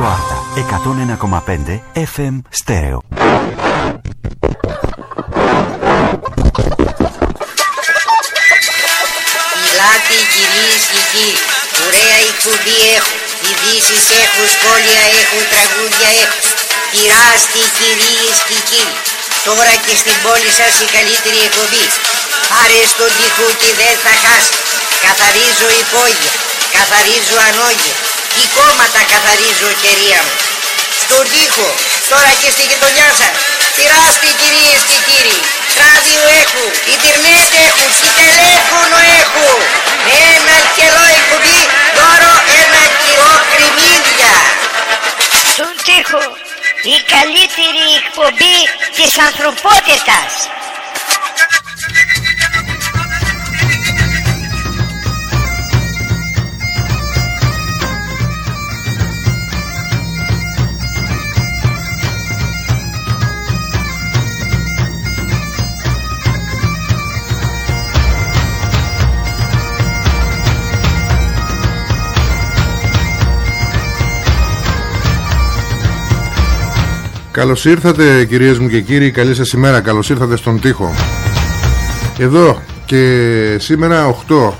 Radio Arta 101,5 FM Stereo. Μιλάτε κυρίες και κύριοι, ωραία εκπομπή έχω, ειδήσεις έχουν, σχόλια έχουν, τραγούδια έχουν. Πειράστε κυρίες και κύριοι, τώρα και στην πόλη σας η καλύτερη εκπομπή. Πάρε στον τοίχο και δεν θα χάσει. Καθαρίζω υπόγεια, καθαρίζω ανόγεια. Τι κόμματα καθαρίζω κυρία μου. Στον τοίχο, τώρα και στη γειτονιά σας. Πειράστε κυρίες και κύριοι. Ράδιο έχουν, ίντερνετ έχουν και τηλέφωνο έχουν. Ένα κιλό εκπομπή, δώρο ένα κιλό κρυμμύδια. Στον τοίχο, η καλύτερη εκπομπή της ανθρωπότητας. Καλώς ήρθατε κυρίες μου και κύριοι. Καλή σας ημέρα. Καλώς ήρθατε στον τοίχο. Εδώ και σήμερα 8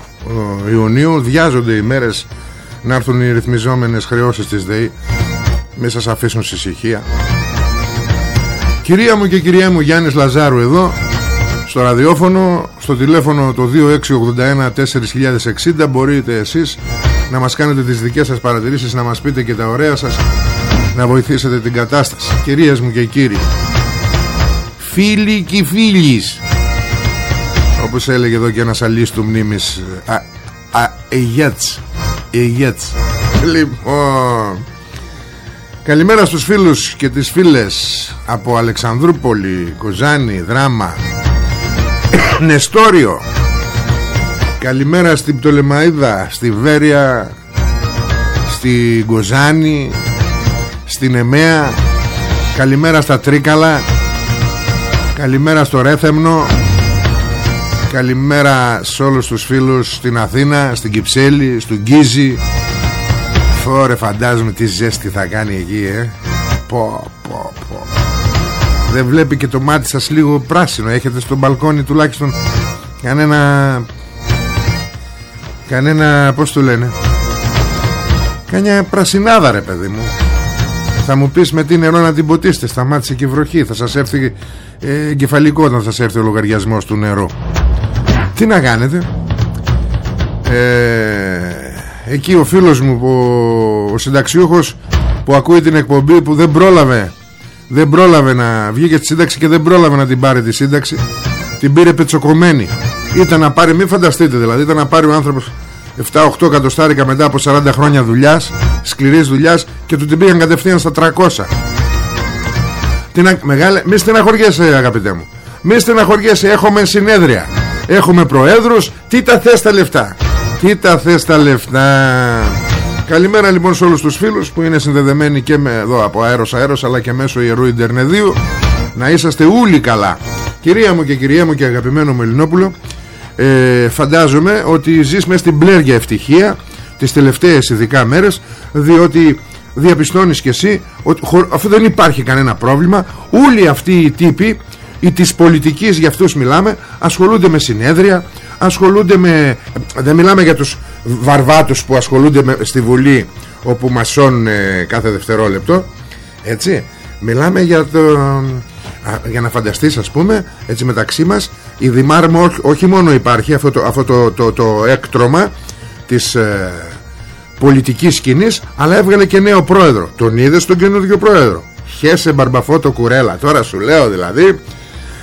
ε, Ιουνίου Διάζονται οι μέρες Να έρθουν οι ρυθμιζόμενες χρεώσεις της ΔΕΗ. Μέσα σας αφήσουν σε ησυχία. Κυρία μου και κυρία μου Γιάννης Λαζάρου εδώ Στο ραδιόφωνο Στο τηλέφωνο το 2681 4060 Μπορείτε εσείς να μας κάνετε τις δικές σας παρατηρήσεις Να μας πείτε και τα ωραία σας να βοηθήσετε την κατάσταση. Κυρίες μου και κύριοι φίλοι και φίλοι όπως έλεγε εδώ και ένας αλής του μνήμης α, α, εγέτς εγέτς λοιπόν καλημέρα στους φίλους και τις φίλες από Αλεξανδρούπολη Κοζάνη, Δράμα Νεστόριο. Καλημέρα στην Πτολεμαίδα στη Βέρεια στη Κοζάνη στην Εμέα. Καλημέρα στα Τρίκαλα. Καλημέρα στο Ρέθεμνο. Καλημέρα σε όλους τους φίλους στην Αθήνα, στην Κυψέλη, στον Γκίζη. Φόρε φαντάζομαι τι ζέστη θα κάνει εκεί ε. Πω πω πω. Δεν βλέπει και το μάτι σας λίγο πράσινο. Έχετε στο μπαλκόνι τουλάχιστον κανένα Κανένα πως το λένε Κανιά πρασινάδα ρε παιδί μου θα μου πεις με τι νερό να την ποτίσετε. Σταμάτησε και η βροχή. Θα σας έρθει ε, εγκεφαλικό όταν θα σας έρθει ο λογαριασμός του νερού. Τι να κάνετε; Ε, Εκεί ο φίλος μου Ο, ο συνταξιούχος Που ακούει την εκπομπή που δεν πρόλαβε Δεν πρόλαβε να βγει για τη σύνταξη Και δεν πρόλαβε να την πάρει τη σύνταξη Την πήρε πετσοκομμένη. Ήταν να πάρει μην φανταστείτε δηλαδή Ήταν να πάρει ο άνθρωπος 7-8 εκατοστάρικα μετά από 40 χρόνια δουλειάς, σκληρής δουλειάς και του την πήγαν κατευθείαν στα 300. Τι μεγάλε... Μη στεναχωριέσαι αγαπητέ μου. Μη στεναχωριέσαι, έχουμε συνέδρια. Έχουμε προέδρους. Τι τα θες τα λεφτά; Τι τα θες τα λεφτά; Καλημέρα λοιπόν σε όλους τους φίλους που είναι συνδεδεμένοι και με, εδώ από αέρος αέρος αλλά και μέσω ιερού Ιντερνεδίου. Να είσαστε όλοι καλά. Κυρία μου και κυρία μου και αγαπημένο μου Ελληνόπουλο ε, φαντάζομαι ότι ζεις μέσα στην πλέργια ευτυχία τις τελευταίες ειδικά μέρες διότι διαπιστώνεις και εσύ ότι αφού δεν υπάρχει κανένα πρόβλημα όλοι αυτοί οι τύποι οι της πολιτικής για αυτούς μιλάμε ασχολούνται με συνέδρια ασχολούνται με δεν μιλάμε για τους βαρβάτους που ασχολούνται με, στη Βουλή όπου μασώνουν ε, κάθε δευτερόλεπτο έτσι. Μιλάμε για το για να φανταστείς ας πούμε έτσι μεταξύ μας η Δημάρμο όχι μόνο υπάρχει αυτό το, αυτό το, το, το έκτρωμα της ε, πολιτικής σκηνής αλλά έβγαλε και νέο πρόεδρο. Τον είδες στον καινούργιο πρόεδρο; Χέσε Μπαρμπαφώτο Κουρέλα. Τώρα σου λέω δηλαδή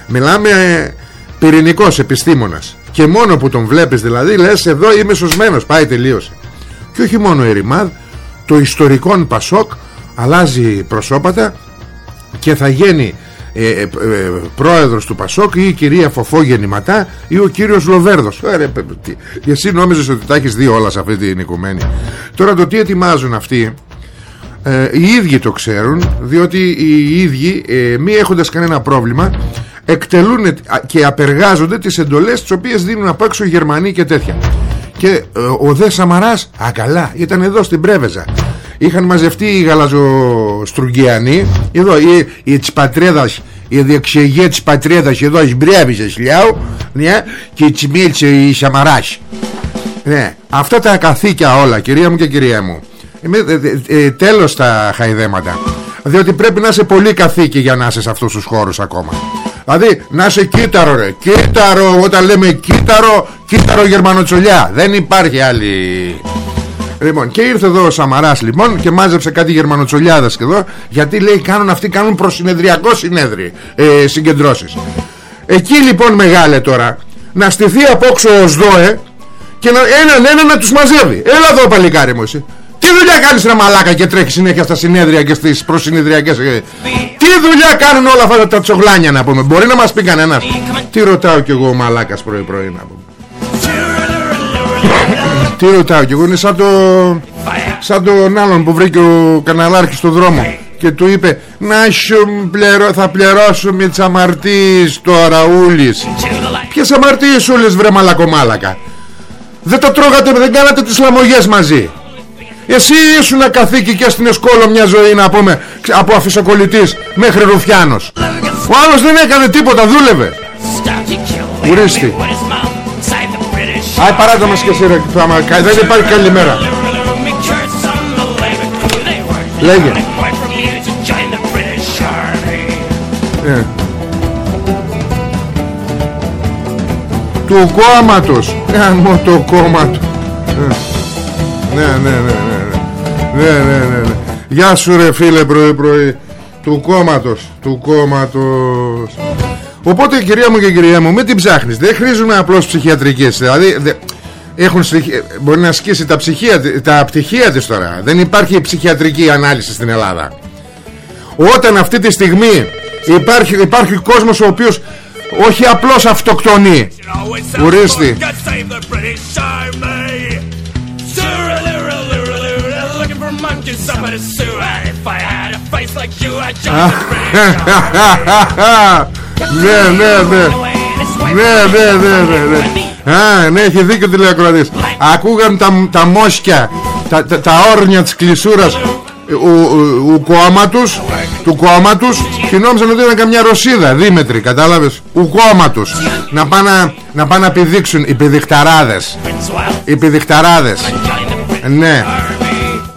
μιλάμε ε, πυρηνικός επιστήμονας. Και μόνο που τον βλέπεις δηλαδή λες εδώ είμαι σωσμένος πάει τελείωσε. Και όχι μόνο η Ρημάδ το ιστορικό Πασόκ αλλάζει προσώπατα και θα γίνει ε, ε, ε, πρόεδρος του Πασόκ ή η κυρία Φοφό γεννηματά ή ο κύριος Λοβέρδος. Ε, ρε, εσύ νόμιζες ότι τα έχεις δει όλα σε αυτή την οικουμένη. Τώρα το τι ετοιμάζουν αυτοί ε, οι ίδιοι το ξέρουν διότι οι ίδιοι ε, μη έχοντας κανένα πρόβλημα εκτελούν και απεργάζονται τις εντολές τις οποίες δίνουν από έξω οι Γερμανοί και τέτοια. Και ε, ο Δε Σαμαράς α καλά ήταν εδώ στην Πρέβεζα είχαν μαζευτεί οι γαλαζοστρουγγιανοί εδώ οι, οι της πατρίδας οι διεξηγοί της πατρίδας εδώ οι μπρέβιζες λέω ναι, και οι τσιμίλτσε οι Σαμαράς. Ναι, αυτά τα καθήκια όλα κυρία μου και κυρία μου. Ε, ε, ε, τέλος τα χαϊδέματα. Διότι πρέπει να είσαι πολύ καθήκη για να είσαι σε αυτούς τους χώρους ακόμα. Δηλαδή να είσαι κύτταρο ρε. Κύτταρο όταν λέμε κύτταρο Κύτταρο γερμανοτσολιά. Δεν υπάρχει άλλη Λοιπόν και ήρθε εδώ ο Σαμαράς λοιπόν Και μάζεψε κάτι γερμανοτσολιάδες και εδώ Γιατί λέει κάνουν αυτοί κάνουν προσυνεδριακό συνέδρι ε, Συγκεντρώσεις. Εκεί λοιπόν μεγάλε τώρα Να στηθεί απόξω ο ΣΔΟΕ Και να, έναν ένα να τους μαζεύει. Έλα εδώ παλικάρι μου εσύ. Τι δουλειά κάνεις ένα μαλάκα και τρέχεις συνέχεια στα συνέδρια και στις προσυνεδριακές ε; Τι δουλειά κάνουν όλα αυτά τα τσογλάνια να πούμε. Μπορεί να μας πει κανένας. Τι ρωτάω κι εγώ ο μαλάκας πρωί πρωί να πούμε Τι ρωτάω κι εγώ Είναι σαν, το... σαν τον άλλον που βρήκε ο καναλάρχης στο δρόμο και του είπε να σου πληρώ, θα πληρώσουμε τις αμαρτίες τώρα ούλης Ποιες αμαρτίες ούλης βρε μαλακομάλακα; Δεν το τρώγατε, δεν κάνατε τις λαμογές μαζί εσύ ήσουν καθήκη και στην εσκόλο μια ζωή να πούμε από αφισοκολλητής μέχρι ρουφιάνος. Ο άλλος δεν έκανε τίποτα, δούλευε. Ουρίστη. Άι παράτα μας και εσύ ρε, δεν υπάρχει καλημέρα. Λέγε. Ε. Του κόμματος. Ε, το κόμμα του. Ε. Ναι, ναι, ναι, ναι. Ναι, ναι, ναι, ναι. Γεια σου ρε φίλε πρωί πρωί Του κόμματος Του κόμματος Οπότε κυρία μου και κυρία μου Μην την ψάχνεις. Δεν χρήζουν απλώς ψυχιατρικές. Δηλαδή δε, έχουν, μπορεί να ασκήσει τα, ψυχία, τα πτυχία της τώρα. Δεν υπάρχει ψυχιατρική ανάλυση στην Ελλάδα. Όταν αυτή τη στιγμή Υπάρχει, υπάρχει κόσμος ο οποίος όχι απλώς αυτοκτονεί. Ουρίστη Ναι, ναι, ναι. Ναι, ναι, ναι, ναι Α, ναι, έχει δίκιο τηλεακροατής Ακούγαν τα, τα μόσκια τα, τα, τα όρνια της κλεισούρας ο κόμματος τους κόμματος και νόμιζαν ότι ήταν καμιά Ρωσίδα Δήμετρη κατάλαβες; Ο κόμματος να πάνε να, πά να πηδήξουν οι πηδιχταράδες οι πηδιχταράδες ναι.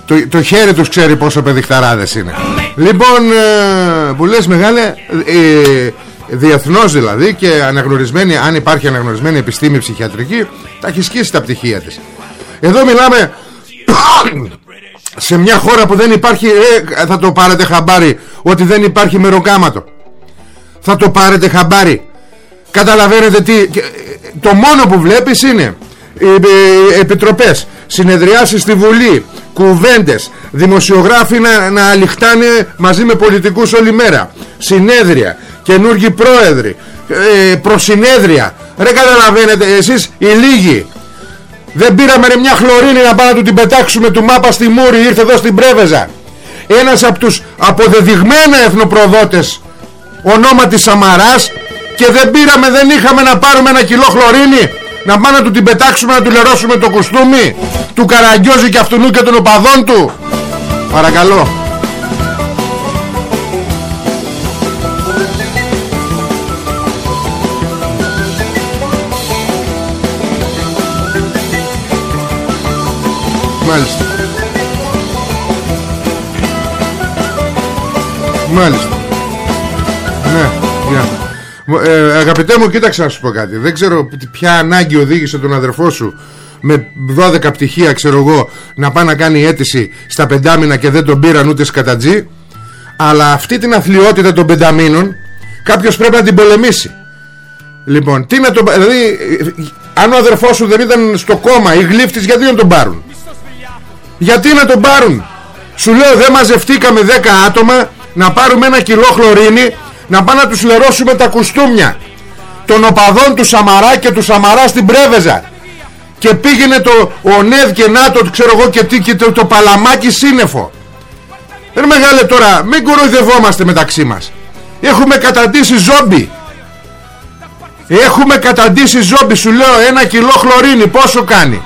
Το, το χέρι τους ξέρει πόσο παιδιχταράδες είναι. Λοιπόν ε, που λες μεγάλε ε, Διεθνώς δηλαδή Και αναγνωρισμένη Αν υπάρχει αναγνωρισμένη επιστήμη ψυχιατρική Τα έχει σκίσει τα πτυχία της. Εδώ μιλάμε Σε μια χώρα που δεν υπάρχει ε, Θα το πάρετε χαμπάρι Ότι δεν υπάρχει μεροκάματο. Θα το πάρετε χαμπάρι. Καταλαβαίνετε τι Το μόνο που βλέπεις είναι Επιτροπές Συνεδριάσεις στη Βουλή κουβέντες δημοσιογράφοι να, να αληχτάνε μαζί με πολιτικούς όλη μέρα συνέδρια, καινούργοι πρόεδροι ε, προσυνέδρια. Ρε καταλαβαίνετε εσείς οι λίγοι. Δεν πήραμε ρε μια χλωρίνη να πάμε να του την πετάξουμε του μάπα στη Μούρη ήρθε εδώ στην Πρέβεζα. Ένας από τους αποδεδειγμένα εθνοπροδότες ονόματι Σαμαράς και δεν πήραμε δεν είχαμε να πάρουμε ένα κιλό χλωρίνη να πάμε να του την πετάξουμε να του λερώσουμε το κουστούμι του Καραγκιόζη και αυτού και των οπαδών του. Παρακαλώ. Μάλιστα. Μάλιστα. Ναι, γεια ε, αγαπητέ μου κοίταξε να σου πω κάτι. Δεν ξέρω ποια ανάγκη οδήγησε τον αδερφό σου Με 12 πτυχία ξέρω εγώ Να πάει να κάνει αίτηση στα πεντάμινα Και δεν τον πήραν ούτε σκατατζή. Αλλά αυτή την αθλειότητα των πενταμίνων Κάποιος πρέπει να την πολεμήσει. Λοιπόν τι να τον Δηλαδή αν ο αδερφός σου δεν ήταν στο κόμμα Ή γλύφτης γιατί να τον πάρουν; Γιατί να τον πάρουν; Σου λέω δεν μαζευτήκαμε 10 άτομα Να πάρουμε ένα κιλό χλωρίνη να πάνε να τους λερώσουμε τα κουστούμια των οπαδών του Σαμαρά και του Σαμαρά στην Πρέβεζα. Και πήγαινε το ο Νεύ και ΝΑΤΟ ξέρω εγώ και, τι, και το, το παλαμάκι σύννεφο. Δεν μεγάλε τώρα μην κοροϊδευόμαστε μεταξύ μας. Έχουμε καταντήσει ζόμπι. Έχουμε καταντήσει ζόμπι σου λέω ένα κιλό χλωρίνη πόσο κάνει.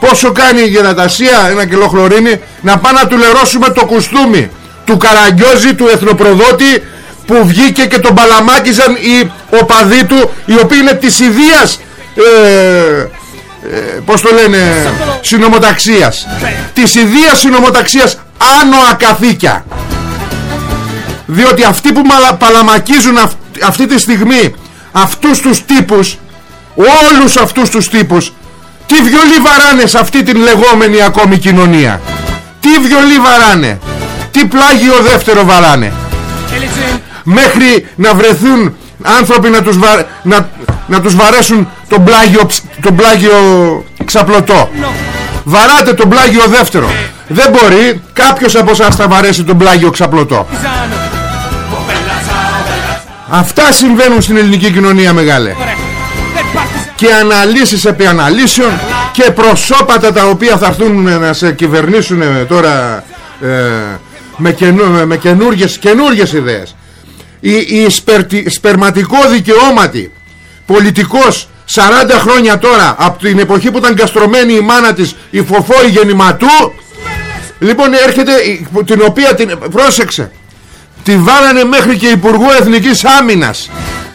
Πόσο κάνει η γερατασία ένα κιλό χλωρίνη Να πάμε να του λερώσουμε το κουστούμι Του Καραγκιόζη, του εθνοπροδότη Που βγήκε και τον παλαμάκιζαν Οι οπαδοί του Οι οποίοι είναι της ιδίας ε, ε, Πώς το λένε Συνομοταξίας. Της ιδίας συνομοταξίας Άνω ακαθήκια. Διότι αυτοί που παλαμακίζουν αυτή τη στιγμή Αυτούς τους τύπους Όλους αυτούς τους τύπους Τι βιολί βαράνε σε αυτή την λεγόμενη ακόμη κοινωνία; Τι βιολί βαράνε; Τι πλάγιο δεύτερο βαράνε; Μέχρι να βρεθούν άνθρωποι να τους, βα... να... να τους βαρέσουν τον πλάγιο, τον πλάγιο ξαπλωτό. Βαράτε τον πλάγιο δεύτερο. Δεν μπορεί κάποιος από εσάς θα βαρέσει τον πλάγιο ξαπλωτό. Αυτά συμβαίνουν στην ελληνική κοινωνία μεγάλε. Και αναλύσεις επί αναλύσεων και προσώπατα τα οποία θα έρθουν να σε κυβερνήσουν τώρα ε, με, καινού, με καινούργιες, καινούργιες ιδέες η, η σπερματικό δικαιώματι. Πολιτικός 40 χρόνια τώρα από την εποχή που ήταν καστρωμένη η μάνα της η φοφόη γεννηματού. Λοιπόν έρχεται την οποία την πρόσεξε. Τη βάλανε μέχρι και Υπουργό Εθνικής Άμυνας.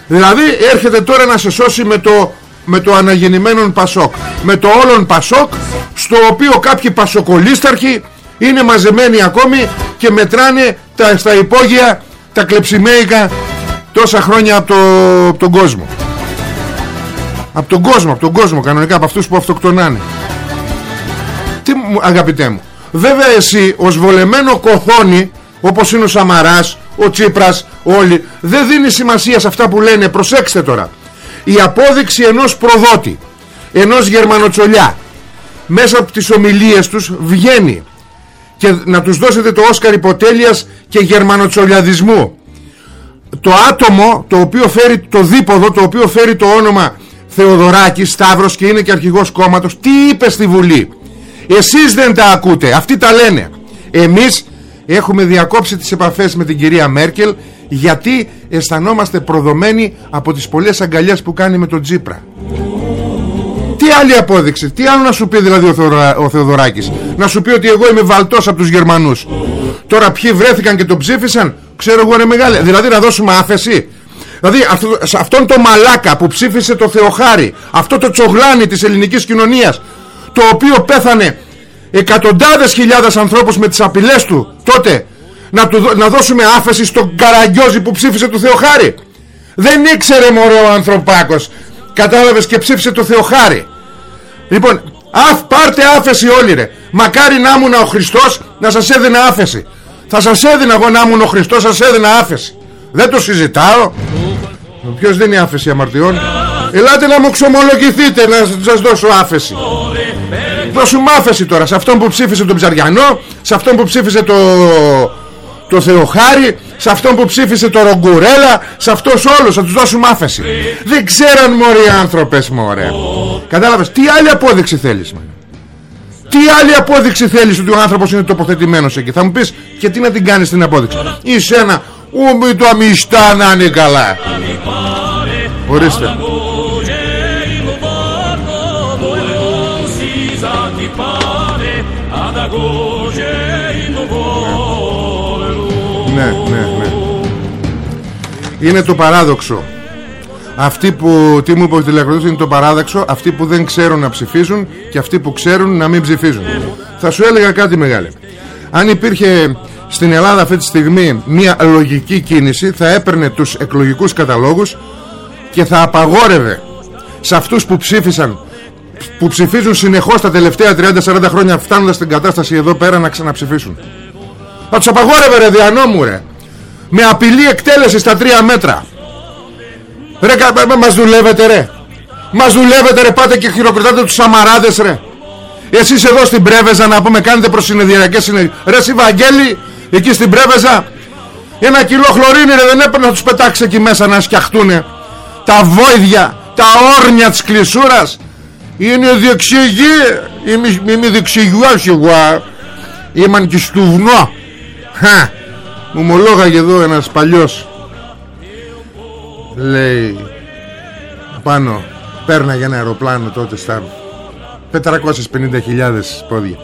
Δηλαδή έρχεται τώρα να σε σώσει με το με το αναγεννημένον Πασόκ. Με το όλον Πασόκ στο οποίο κάποιοι πασοκολίσταρχοι είναι μαζεμένοι ακόμη και μετράνε τα, στα υπόγεια τα κλεψιμέικα τόσα χρόνια από, το, από τον κόσμο. Από τον κόσμο, από τον κόσμο κανονικά από αυτούς που αυτοκτονάνε. Τι αγαπητέ μου βέβαια εσύ ως βολεμένο κοχώνει όπως είναι ο Σαμαράς ο Τσίπρας όλοι δεν δίνει σημασία σε αυτά που λένε προσέξτε τώρα. Η απόδειξη ενός προδότη ενός γερμανοτσολιά μέσα από τις ομιλίες τους βγαίνει και να τους δώσετε το Όσκαρ υποτέλειας και γερμανοτσολιαδισμού. Το άτομο το οποίο φέρει το δίποδο το οποίο φέρει το όνομα Θεοδωράκης Σταύρος και είναι και αρχηγός κόμματος τι είπε στη Βουλή; Εσείς δεν τα ακούτε αυτοί τα λένε. Εμείς έχουμε διακόψει τις επαφές με την κυρία Μέρκελ γιατί αισθανόμαστε προδομένοι από τις πολλές αγκαλιές που κάνει με τον Τζίπρα. τι άλλη απόδειξη. Τι άλλο να σου πει δηλαδή ο, Θεοδωρα... ο Θεοδωράκης; Να σου πει ότι εγώ είμαι βαλτός από τους Γερμανούς. Τώρα ποιοι βρέθηκαν και τον ψήφισαν; Ξέρω εγώ είναι μεγάλη δηλαδή να δώσουμε άφεση. Δηλαδή αυτό, σε αυτόν το μαλάκα που ψήφισε το Θεοχάρη Αυτό το τσογλάνι της ελληνικής κοινωνίας Το οποίο πέθανε εκατοντάδες χιλιάδες ανθρώπους με τις απειλές του τότε να, του, να δώσουμε άφεση στον Καραγκιόζη που ψήφισε το Θεοχάρη. Δεν ήξερε μωρέ ο ανθρωπάκος. Κατάλαβες και ψήφισε το Θεοχάρη λοιπόν αφ, πάρτε άφεση όλοι ρε. Μακάρι να ήμουν ο Χριστός να σας έδινα άφεση. Θα σας έδινα εγώ να ήμουν ο Χριστός σας έδινα άφεση. Δεν το συζητάω. Ποιος δίνει άφεση αμαρτιών; Ελάτε να μου ξομολογηθείτε Να σας δώσω άφεση. Δώσουμε άφεση τώρα Σε αυτόν που ψήφισε τον Ψαριανό Σε αυτόν που ψήφισε το Το Θεοχάρη Σε αυτόν που ψήφισε το Ρογκουρέλα Σε αυτός όλους θα τους δώσουμε άφεση. Δεν ξέραν μωροί άνθρωπες μωρέ. Κατάλαβες τι άλλη απόδειξη θέλεις τι άλλη απόδειξη θέλεις ότι ο άνθρωπος είναι τοποθετημένος εκεί; Θα μου πεις και τι να την κάνεις την απόδειξη; Είσαι ένα Ούμι το αμιστά να είναι καλά Ορίστε Ναι, ναι, ναι. Είναι το παράδοξο. Αυτοί που, τι μου είπε ο είναι το παράδοξο. Αυτοί που δεν ξέρουν να ψηφίζουν Και αυτοί που ξέρουν να μην ψηφίζουν. Θα σου έλεγα κάτι μεγάλο Αν υπήρχε στην Ελλάδα αυτή τη στιγμή μια λογική κίνηση θα έπαιρνε τους εκλογικούς καταλόγους και θα απαγόρευε σε αυτούς που ψήφισαν που ψηφίζουν συνεχώς τα τελευταία 30-40 χρόνια φτάνοντας στην κατάσταση εδώ πέρα να ξαναψηφίσουν θα τους απαγόρευε ρε διανόμου ρε. Με απειλή εκτέλεση στα τρία μέτρα. Ρε μας δουλεύετε ρε. Μας δουλεύετε ρε πάτε και χειροκροτάτε τους Σαμαράδες ρε. Εσείς εδώ στην Πρέβεζα να πούμε κάνετε προσυνεδριακές συνεδρίες ρε Βαγγέλη εκεί στην Πρέβεζα ένα κιλό χλωρίνη ρε, δεν έπρεπε να τους πετάξεις εκεί μέσα να σκιαχτούνε. Τα βόηδια τα όρνια της κλεισούρας είναι διεξηγή είμαι, είμαι διεξηγιός εγώ είμαι και στουβνό Χα, μου μολόγαγε εδώ ένας παλιός. Λέει πάνω πέρναγε ένα αεροπλάνο τότε στα 450.000 πόδια.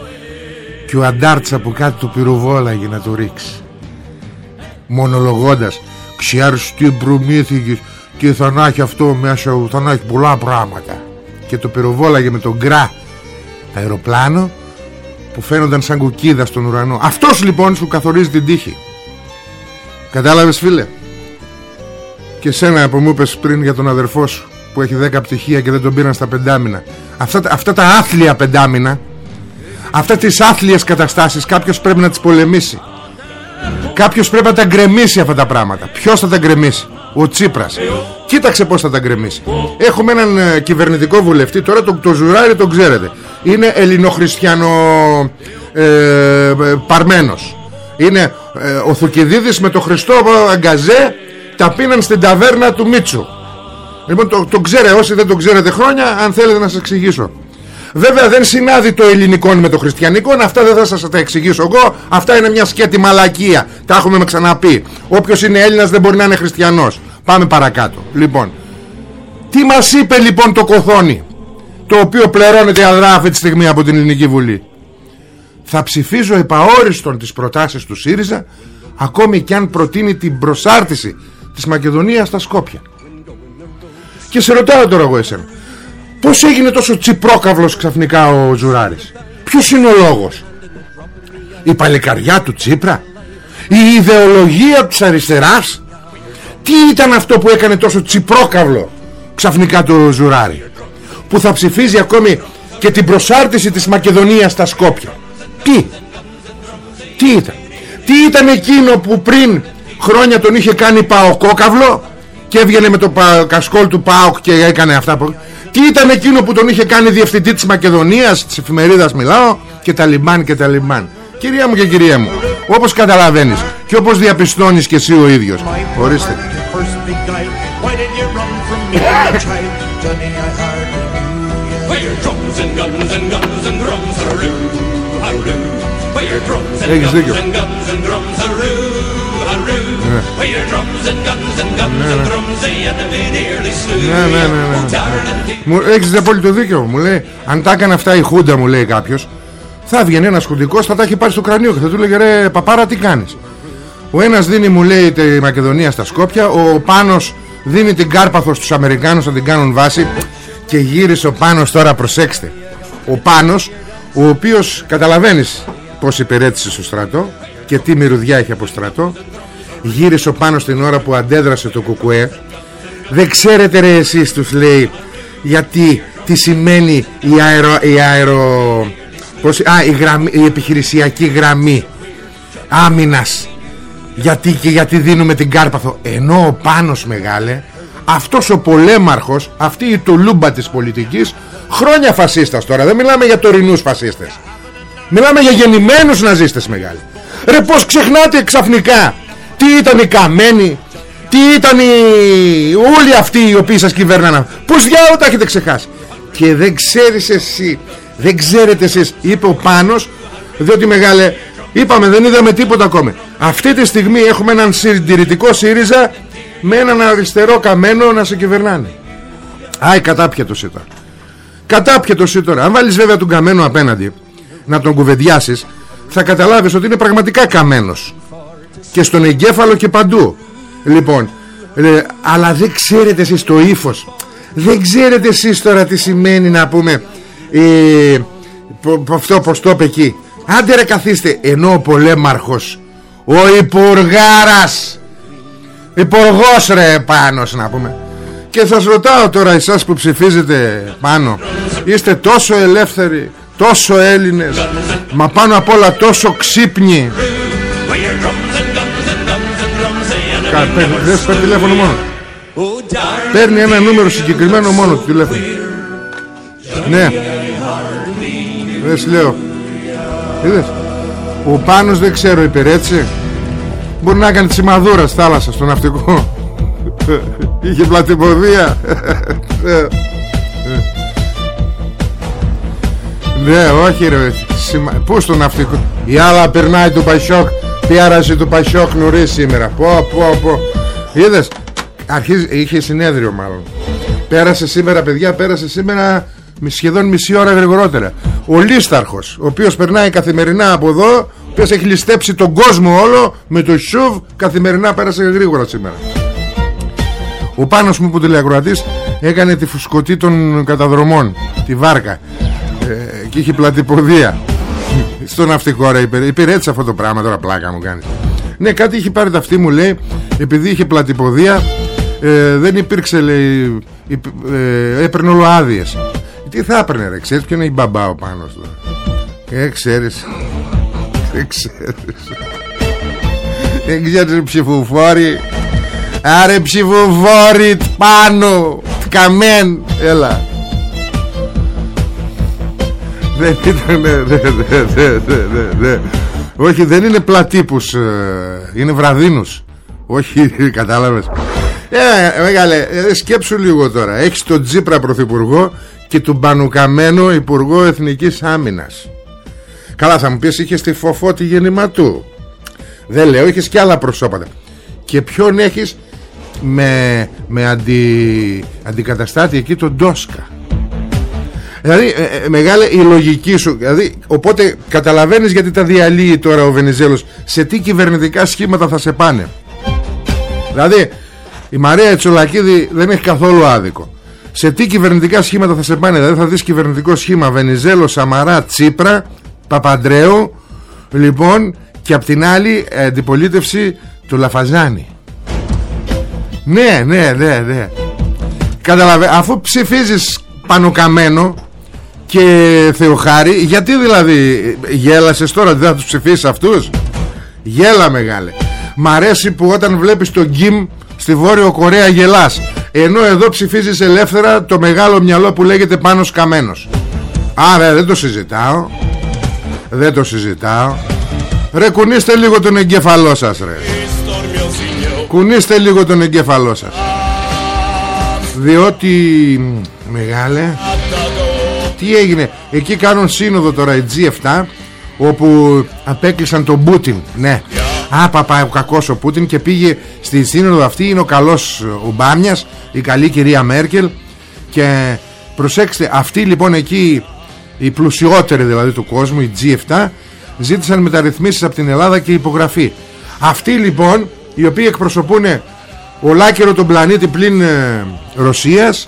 Και ο Αντάρτσα που κάτι του πυροβόλαγε να το ρίξει. Μονολογώντας ξέρεις τι προμήθηκες και θα να έχει αυτό μέσα θα να έχει πολλά πράγματα και το πυροβόλαγε με τον γκρά. Αεροπλάνο που φαίνονταν σαν κουκίδα στον ουρανό. Αυτός λοιπόν σου καθορίζει την τύχη. Κατάλαβες φίλε; Και σένα που μου είπες πριν για τον αδερφό σου που έχει 10 πτυχία και δεν τον πήραν στα πεντάμινα. Αυτά, αυτά τα άθλια πεντάμινα αυτά τις άθλιες καταστάσεις κάποιος πρέπει να τις πολεμήσει. Κάποιος πρέπει να τα γκρεμίσει αυτά τα πράγματα. Ποιος θα τα γκρεμίσει; Ο Τσίπρας. Κοίταξε πως θα τα γκρεμίσει. Έχουμε έναν ε, κυβερνητικό βουλευτή τώρα το, το Ζουράρι τον ξέρετε είναι ελληνοχριστιανο ε, ε, παρμένος. Είναι ε, ο Θουκυδίδης με το Χριστό Αγκαζέ τα πίναν στην ταβέρνα του Μίτσου. Λοιπόν το, το ξέρετε όσοι δεν το ξέρετε χρόνια αν θέλετε να σας εξηγήσω. Βέβαια δεν συνάδει το ελληνικό με το χριστιανικό Αυτά δεν θα σας τα εξηγήσω εγώ Αυτά είναι μια σκέτη μαλακία. Τα έχουμε ξαναπεί. Όποιος είναι Έλληνας δεν μπορεί να είναι χριστιανός. Πάμε παρακάτω. Λοιπόν Τι μας είπε λοιπόν το κοθόνι Το οποίο πληρώνεται αδρά αυτή τη στιγμή από την Ελληνική Βουλή. Θα ψηφίζω επαόριστον τις προτάσεις του ΣΥΡΙΖΑ Ακόμη και αν προτείνει την προσάρτηση Της Μακεδονίας στα Σκόπια. Και σε ρωτάω τώρα εγώ εσένα Πώς έγινε τόσο τσιπρόκαυλος ξαφνικά ο Ζουράρης; Ποιος είναι ο λόγος; Η παλικαριά του Τσίπρα; Η ιδεολογία της αριστεράς; Τι ήταν αυτό που έκανε τόσο τσιπρόκαυλο Ξαφνικά το Ζουράρη; Που θα ψηφίζει ακόμη Και την προσάρτηση της Μακεδονίας στα Σκόπια. Τι; Τι ήταν; Τι ήταν εκείνο που πριν Χρόνια τον είχε κάνει παοκόκαυλο Και έβγαινε με το κασκόλ του ΠΑΟΚ Και έκανε αυτά που τι ήταν εκείνο που τον είχε κάνει διευθυντή της Μακεδονίας Της εφημερίδας μιλάω Και τα λιμάν και τα λιμάν Κυρία μου και κυρία μου Όπως καταλαβαίνεις. Και όπως διαπιστώνεις και εσύ ο ίδιος. Ορίστε. Έχεις δίκιο. Ναι, ναι, ναι, Μου έχεις απόλυτο δίκιο. Μου λέει αν τα έκανε αυτά η Χούντα μου λέει κάποιος Θα βγαίνει ένας χουντικός Θα τα έχει πάρει στο κρανίο και θα του λέγε ρε παπάρα τι κάνεις; Ο ένας δίνει μου λέει τη Μακεδονία στα Σκόπια Ο Πάνος δίνει την Κάρπαθο στους Αμερικάνους Να την κάνουν βάση Και γύρισε ο Πάνος τώρα προσέξτε. Ο Πάνος ο οποίος καταλαβαίνεις πως υπηρέτησε στο στρατό και τι μυρουδιά έχει από στρατό γύρισε πάνω στην ώρα που αντέδρασε το κουκουέ. Δεν ξέρετε ρε εσείς τους λέει γιατί τι σημαίνει η αερο, η αερο πώς, α, η, γραμμή, η επιχειρησιακή γραμμή άμυνας. Γιατί και γιατί δίνουμε την Κάρπαθο ενώ ο Πάνος μεγάλε αυτός ο πολέμαρχος αυτή η τουλούμπα της πολιτικής χρόνια φασίστας τώρα. Δεν μιλάμε για τωρινούς φασίστες. Μιλάμε για γεννημένους ναζίστες μεγάλοι ρε πως ξεχνάτε ξαφνικά τι ήταν οι καμένοι Τι ήταν οι... όλοι αυτοί οι οποίοι σας κυβέρναναν. Πώς διάολο τα έχετε ξεχάσει. Και δεν ξέρεις εσύ Δεν ξέρετε εσείς Είπε ο Πάνος Διότι μεγάλε Είπαμε δεν είδαμε τίποτα ακόμα. Αυτή τη στιγμή έχουμε έναν συντηρητικό ΣΥΡΙΖΑ Με έναν αριστερό καμένο να σε κυβερνάνε. Άι κατάπιετος ήταν. Κατάπιετος ήταν. Αν βάλεις βέβαια τον καμένο απέναντι Να τον κουβεντιάσεις Θα καταλάβεις ότι είναι πραγματικά καμένος. Και στον εγκέφαλο και παντού. Λοιπόν ε, αλλά δεν ξέρετε εσείς το ύφος. Δεν ξέρετε εσείς τώρα τι σημαίνει να πούμε ε, αυτό πως το είπε εκεί. Άντε ρε καθίστε. Ενώ ο πολέμαρχος ο υπουργάρας υπουργός ρε πάνω να πούμε. Και θα σας ρωτάω τώρα εσάς που ψηφίζετε πάνω είστε τόσο ελεύθεροι τόσο Έλληνες μα πάνω απ' όλα τόσο ξύπνοι. Δεν παίρνει τηλέφωνο μόνο. Παίρνει ένα νούμερο συγκεκριμένο μόνο το τηλέφωνο. Ναι Δεν σου λέω. Είδες Ο Πάνος δεν ξέρω υπηρέτησε Μπορεί να κάνει τη σημαδούρα στη θάλασσα στο ναυτικό. Είχε πλατυποδία Ναι όχι ρε Πού στο ναυτικό; Η άλλα περνάει του Πασιόκ Πέρασε του Πασιόκ νωρίς σήμερα. Πω πω πω. Είδες Αρχίζει, είχε συνέδριο μάλλον. Πέρασε σήμερα παιδιά Πέρασε σήμερα σχεδόν μισή ώρα γρηγορότερα. Ο Λίσταρχος, ο οποίος περνάει καθημερινά από εδώ, ο οποίος έχει ληστέψει τον κόσμο όλο με το σουβ, καθημερινά πέρασε γρήγορα σήμερα. Ο Πάνος μου που τηλεακροατής έκανε τη φουσκωτή των καταδρομών, τη βάρκα ε, και είχε πλατυποδία στο ναυτικό ρε υπηρέτησε αυτό το πράγμα τώρα πλάκα μου κάνεις ναι κάτι είχε πάρει ταυτή μου λέει επειδή είχε πλατυποδία ε, δεν υπήρξε λέει ε, έπαιρνε όλο άδειες τι θα έπαιρνε ρε ξέρεις ποιο είναι η μπαμπά ο Πάνος του ε ξέρεις. Δεν ξέρεις. Δεν ξέρεις ψηφοφόρη Άρε ψηφοφόρη πάνω Καμέν. Έλα. Δεν ήταν Όχι δεν είναι πλατύπους Είναι βραδίνους. Όχι κατάλαβες ε, Μεγάλε ε, Σκέψου λίγο τώρα. Έχεις τον Τζίπρα πρωθυπουργό Και τον Πανουκαμένο Υπουργό Εθνικής Άμυνας. Καλά θα μου πεις Είχες τη Φοφώτη γεννηματού. Δεν λέω Είχες και άλλα προσώπατα. Και ποιον έχεις με, με αντι, αντικαταστάτη εκεί τον Ντόσκα. Δηλαδή ε, ε, μεγάλη η λογική σου δηλαδή, Οπότε καταλαβαίνεις γιατί τα διαλύει τώρα ο Βενιζέλος Σε τι κυβερνητικά σχήματα θα σε πάνε. Δηλαδή η Μαρία Ετσολακίδη δεν έχει καθόλου άδικο Σε τι κυβερνητικά σχήματα θα σε πάνε Δηλαδή θα δεις κυβερνητικό σχήμα Βενιζέλο, Σαμαρά, Τσίπρα Παπαντρέου Λοιπόν και απ' την άλλη αντιπολίτευση του Λαφαζάνη ναι, ναι, ναι, ναι. Καταλαβαίνω, αφού ψηφίζεις πανοκαμένο και Θεοχάρη, γιατί δηλαδή γέλασες τώρα, δεν θα τους ψηφίσεις αυτούς; Γέλα μεγάλε. Μ' αρέσει που όταν βλέπεις τον Γκίμ στη Βόρειο Κορέα γελάς. Ενώ εδώ ψηφίζεις ελεύθερα το μεγάλο μυαλό που λέγεται πάνω Καμένος. Άρα δεν το συζητάω. Δεν το συζητάω. Ρε κουνήστε λίγο τον εγκέφαλό σας ρε. Κουνήστε λίγο τον εγκέφαλό σας Διότι Μεγάλε Τι έγινε; Εκεί κάνουν σύνοδο τώρα η G7 Όπου απέκλεισαν τον Πούτιν Ναι Α παπά ο κακός ο Πούτιν Και πήγε στη σύνοδο αυτή Είναι ο καλός ο Μπάμιας Η καλή κυρία Μέρκελ. Και προσέξτε Αυτοί λοιπόν εκεί Οι πλουσιότεροι δηλαδή του κόσμου Η G7 Ζήτησαν μεταρρυθμίσεις από την Ελλάδα και υπογραφή. Αυτοί λοιπόν οι οποίοι εκπροσωπούν ολάκερο τον πλανήτη πλην ε, Ρωσίας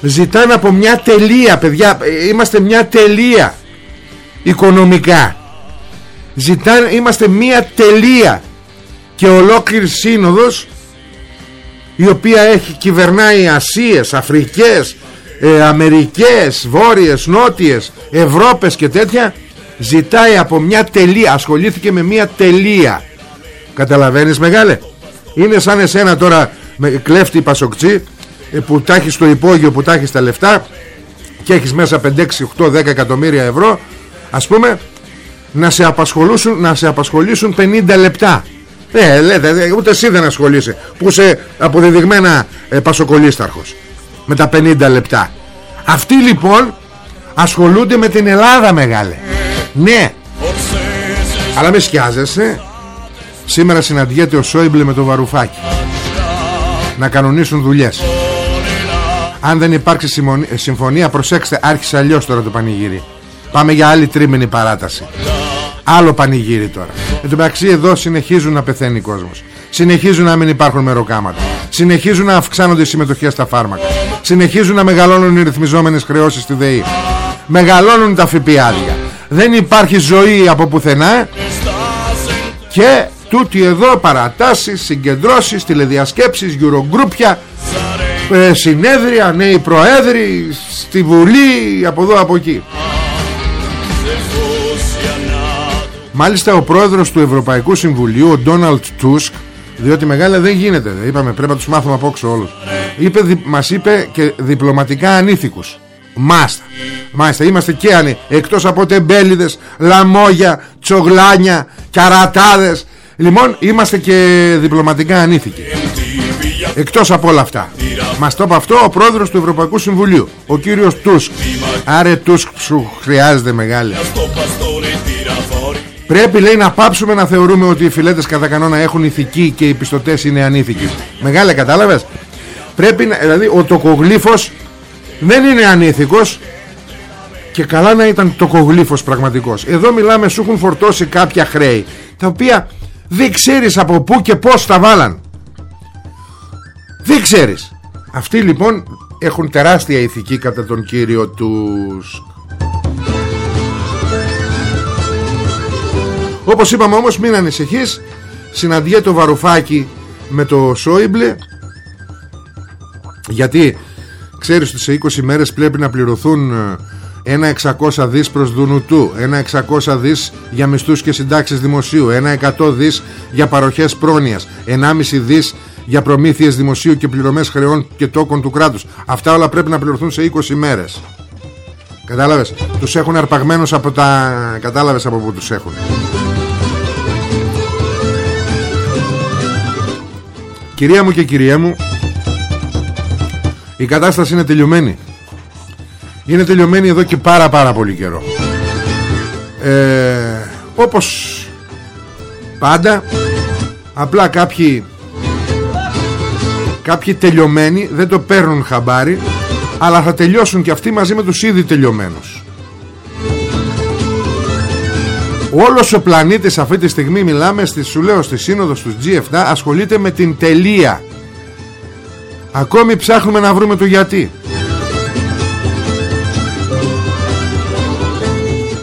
ζητάνε από μια τελεία παιδιά ε, είμαστε μια τελεία οικονομικά ζητάνε είμαστε μια τελεία και ολόκληρη σύνοδος η οποία έχει κυβερνάει Ασίες, Αφρικές ε, Αμερικές, Βόρειες, Νότιες Ευρώπες και τέτοια ζητάει από μια τελεία ασχολήθηκε με μια τελεία. Καταλαβαίνεις μεγάλε; Είναι σαν εσένα τώρα με κλέφτη πασοκτσί ε, Που τα έχεις στο υπόγειο Που τα έχεις τα λεφτά Και έχεις μέσα 5, 6, 8, 10 εκατομμύρια ευρώ. Ας πούμε να σε απασχολήσουν, να σε απασχολήσουν 50 λεπτά. Ε, λέτε, ούτε εσύ δεν ασχολείσαι Που είσαι αποδεδειγμένα ε, πασοκολίσταρχος Με τα 50 λεπτά. Αυτοί λοιπόν ασχολούνται με την Ελλάδα μεγάλε. Ναι. Αλλά με σκιάζεσαι. Σήμερα συναντιέται ο Σόιμπλε με το Βαρουφάκι Να κανονίσουν δουλειές. Αν δεν υπάρξει συμφωνία Προσέξτε άρχισε αλλιώς τώρα το πανηγύρι. Πάμε για άλλη τρίμηνη παράταση Άλλο πανηγύρι τώρα. Εν τω μεταξύ εδώ συνεχίζουν να πεθαίνει ο κόσμος. Συνεχίζουν να μην υπάρχουν μεροκάματα. Συνεχίζουν να αυξάνονται οι συμμετοχές στα φάρμακα. Συνεχίζουν να μεγαλώνουν οι ρυθμιζόμενες χρεώσεις στη ΔΕΗ. Μεγαλώνουν τα ΦΠΑ Δεν υπάρχει ζωή από πουθενά. Και τούτοι εδώ παρατάσεις, συγκεντρώσεις, τηλεδιασκέψεις, γιουρογκρούπια ε, συνέδρια, νέοι προέδροι στη Βουλή, από εδώ από εκεί. Μάλιστα ο πρόεδρος του Ευρωπαϊκού Συμβουλίου, ο Ντόναλτ Τούσκ, διότι μεγάλα δεν γίνεται, είπαμε πρέπει να τους μάθουμε απόξω όλους, είπε, μας είπε και διπλωματικά ανήθικους. Μάστα. Μάλιστα είμαστε και ανή, εκτός από τεμπέλιδες, λαμόγια, τσογλάνια, καρατάδες Λοιπόν είμαστε και διπλωματικά ανήθικοι. Εκτός από όλα αυτά. Μας το είπε αυτό ο πρόεδρος του Ευρωπαϊκού Συμβουλίου Ο κύριος Τούσκ. Άρε Τούσκ σου χρειάζεται μεγάλη Πρέπει λέει να πάψουμε να θεωρούμε ότι οι φιλέτες κατά κανόνα έχουν ηθική και οι πιστωτές είναι ανήθικοι. Μεγάλε κατάλαβες; Πρέπει να, δηλαδή ο τοκογλύφος δεν είναι ανήθικος και καλά να ήταν το κογλίφος πραγματικός. Εδώ μιλάμε σου έχουν φορτώσει κάποια χρέη τα οποία δεν ξέρεις από πού και πως τα βάλαν. Δεν ξέρεις. Αυτοί λοιπόν έχουν τεράστια ηθική κατά τον κύριο τους όπως είπαμε όμως μην ανησυχείς. Συναντιέται το Βαρουφάκι με το Σόιμπλε. Γιατί ξέρεις ότι σε 20 μέρες πρέπει να πληρωθούν ε, ένα 600 δις προς Δουνουτού ένα 600 δις για μισθούς και συντάξεις δημοσίου ένα 100 δις για παροχές πρόνοιας 1,5 δις για προμήθειες δημοσίου και πληρωμές χρεών και τόκων του κράτους. Αυτά όλα πρέπει να πληρωθούν σε 20 μέρες. Κατάλαβες; Τους έχουν αρπαγμένους από τα κατάλαβες από που τους έχουν Κυρία μου και κυρία μου Η κατάσταση είναι τελειωμένη. Είναι τελειωμένη εδώ και πάρα πάρα πολύ καιρό. Ε, Όπως Πάντα Απλά κάποιοι Κάποιοι τελειωμένοι Δεν το παίρνουν χαμπάρι Αλλά θα τελειώσουν και αυτοί μαζί με τους ήδη τελειωμένους Όλος ο πλανήτης αυτή τη στιγμή μιλάμε στη, σου λέω στη σύνοδος του G7 ασχολείται με την τελεία. Ακόμη ψάχνουμε να βρούμε το γιατί.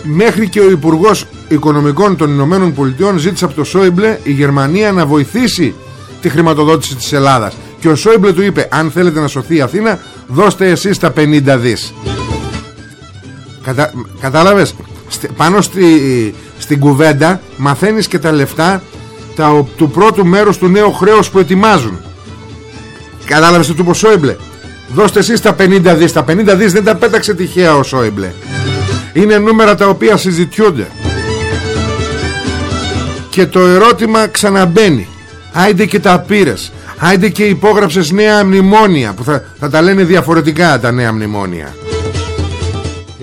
Μέχρι και ο Υπουργός Οικονομικών των Ηνωμένων Πολιτειών ζήτησε από το Σόιμπλε η Γερμανία να βοηθήσει τη χρηματοδότηση της Ελλάδας. Και ο Σόιμπλε του είπε αν θέλετε να σωθεί η Αθήνα δώστε εσείς τα 50 δις Κατα... Κατάλαβες; Πάνω στη, στην κουβέντα μαθαίνεις και τα λεφτά τα, του πρώτου μέρους του νέου χρέους που ετοιμάζουν. Κατάλαβες το του Σόιμπλε; Δώστε εσείς τα 50 δις. Τα 50 δις δεν τα πέταξε τυχαία ο Σόιμπλε. Είναι νούμερα τα οποία συζητιούνται. Και το ερώτημα ξαναμπαίνει. Άιντε και τα πήρες. Άιντε και υπόγραψες νέα μνημόνια που θα, θα τα λένε διαφορετικά τα νέα μνημόνια.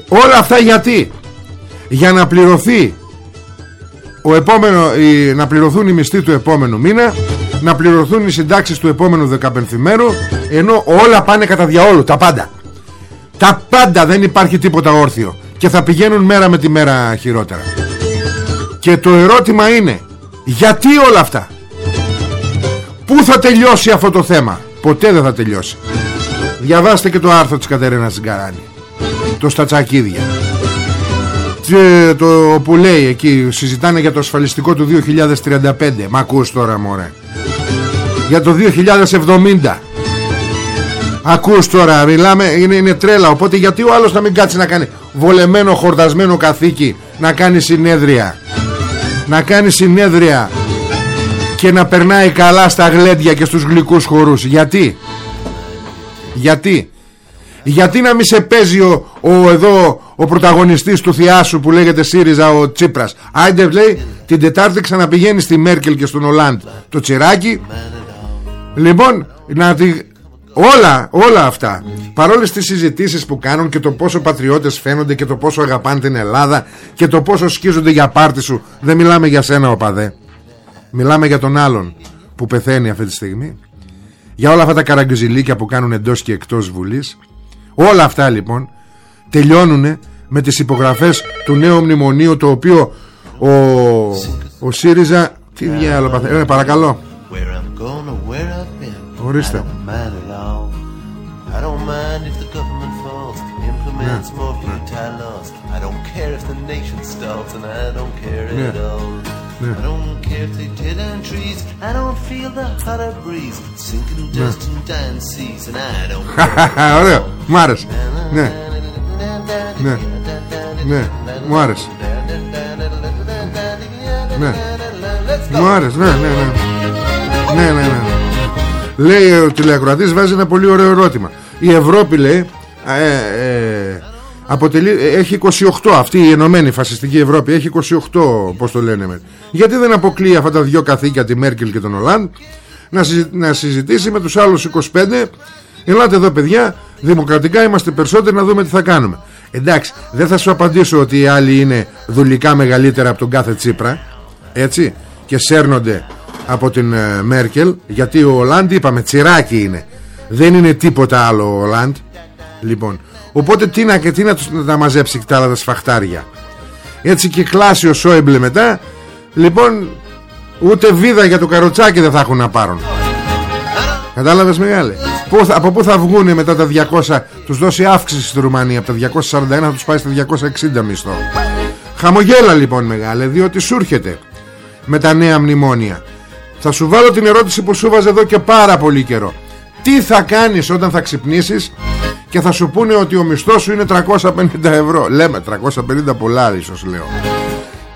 Όλα αυτά γιατί; Για να πληρωθεί ο επόμενο, η, να πληρωθούν οι μισθοί του επόμενου μήνα να πληρωθούν οι συντάξεις του επόμενου δεκαπενθυμένου ενώ όλα πάνε κατά διαόλου τα πάντα. Τα πάντα δεν υπάρχει τίποτα όρθιο. Και θα πηγαίνουν μέρα με τη μέρα χειρότερα. Και το ερώτημα είναι γιατί όλα αυτά; Πού θα τελειώσει αυτό το θέμα; Ποτέ δεν θα τελειώσει. Διαβάστε και το άρθρο της Κατερίνας Γκαράνη. Το στα τσακίδια και το που λέει εκεί συζητάνε για το ασφαλιστικό του 2035 Μ' ακούς τώρα μωρέ. Για το 2070 Ακούς τώρα μιλάμε είναι, είναι τρέλα Οπότε γιατί ο άλλος να μην κάτσει να κάνει Βολεμένο χορτασμένο καθήκη Να κάνει συνέδρια. Να κάνει συνέδρια Και να περνάει καλά στα γλέντια Και στους γλυκούς χορούς. Γιατί; Γιατί; Γιατί να μην σε παίζει ο, ο, εδώ ο πρωταγωνιστής του Θιάσου που λέγεται ΣΥΡΙΖΑ ο Τσίπρας. Άιντε λέει την Τετάρτη ξαναπηγαίνει στη Μέρκελ και στον Ολάντ. Το τσιράκι. Λοιπόν να τη... Όλα, όλα αυτά. Παρόλες τις συζητήσεις που κάνουν Και το πόσο πατριώτες φαίνονται Και το πόσο αγαπάνε την Ελλάδα Και το πόσο σκίζονται για πάρτι σου Δεν μιλάμε για σένα οπαδέ. Μιλάμε για τον άλλον Που πεθαίνει αυτή τη στιγμή. Για όλα αυτά τα καραγκιζιλίκια που κάνουν εντός και εκτός Βουλής. Όλα αυτά λοιπόν τελειώνουν με τις υπογραφές του νέου μνημονίου το οποίο ο, ο ΣΥΡΙΖΑ τι διάλογο παθαίνει, ε, παρακαλώ Ορίστε ναι. Ναι. I don't care if they dead on trees. I don't feel the hotter breeze. Sinking dust in dying seas. And I don't. Ωραίο. Μ' άρεσε. Ναι. Ναι. Ναι. Μου άρεσε. Ναι. Μου άρεσε. Ναι, ναι, ναι. Ναι, ναι, ναι. Λέει ο τηλεακροατής βάζει ένα πολύ ωραίο ερώτημα. Η Ευρώπη λέει ε, ε, αποτελεί, έχει 28 αυτή η ενωμένη φασιστική Ευρώπη έχει 28 πως το λένε γιατί δεν αποκλείει αυτά τα δυο καθήκια τη Μέρκελ και τον Ολάν να, να συζητήσει με τους άλλους 25 ελάτε εδώ παιδιά δημοκρατικά είμαστε περισσότεροι να δούμε τι θα κάνουμε. Εντάξει δεν θα σου απαντήσω ότι οι άλλοι είναι δουλικά μεγαλύτερα από τον κάθε Τσίπρα έτσι και σέρνονται από την ε, Μέρκελ γιατί ο Ολάντ είπαμε τσιράκι είναι. Δεν είναι τίποτα άλλο ο Ολάντ. Λοιπόν οπότε τι να, και τι να, τους, να τα μαζέψει τα άλλα τα σφαχτάρια. Έτσι και κλάσει ο Σόιμπλε μετά λοιπόν ούτε βίδα για το καροτσάκι δεν θα έχουν να πάρουν Κατάλαβες μεγάλε; Πού, Από πού θα βγούνε μετά τα 200 Τους δώσει αύξηση στη Ρουμανία Από τα 241 θα τους πάει στα 260 μισθό. Χαμογέλα λοιπόν μεγάλε Διότι σου έρχεται Με τα νέα μνημόνια. Θα σου βάλω την ερώτηση που σου βάζε εδώ και πάρα πολύ καιρό. Τι θα κάνεις όταν θα ξυπνήσεις Και θα σου πούνε ότι ο μισθός σου είναι 350 ευρώ. Λέμε 350 πολλά ίσως λέω.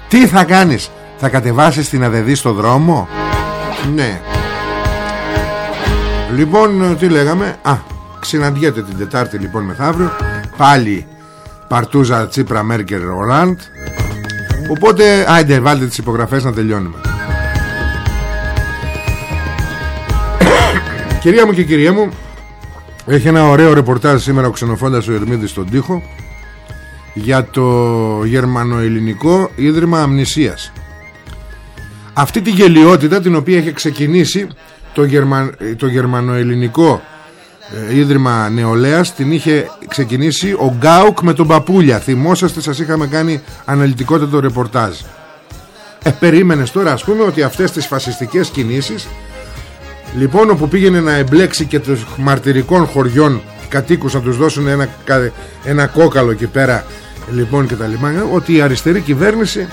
Τι θα κάνεις; Θα κατεβάσεις την αδεδή στο δρόμο; Ναι Λοιπόν τι λέγαμε; Α συναντιέται την Τετάρτη λοιπόν μεθαύριο. Πάλι Παρτούζα Τσίπρα Μέρκερ Οράντ Οπότε άιντε βάλτε τις υπογραφές να τελειώνουμε. Κυρία μου και κυρία μου Έχει ένα ωραίο ρεπορτάζ σήμερα ο ξενοφόντας ο Ερμίδης στον τοίχο Για το Γερμανοελληνικό Ίδρυμα Αμνησίας. Αυτή τη γελιότητα την οποία έχει ξεκινήσει το, Γερμα... το Γερμανοελληνικό ε, Ίδρυμα Νεολαίας την είχε ξεκινήσει ο Γκάουκ με τον Παπούλια. Θυμόσαστε σας είχαμε κάνει αναλυτικότερο ρεπορτάζ. Ε, περίμενες τώρα ας πούμε ότι αυτές τις φασιστικές κινήσεις λοιπόν όπου πήγαινε να εμπλέξει και τους μαρτυρικών χωριών κατοίκους να τους δώσουν ένα, ένα κόκαλο εκεί πέρα λοιπόν και τα λιμάνια ότι η αριστερή κυβέρνηση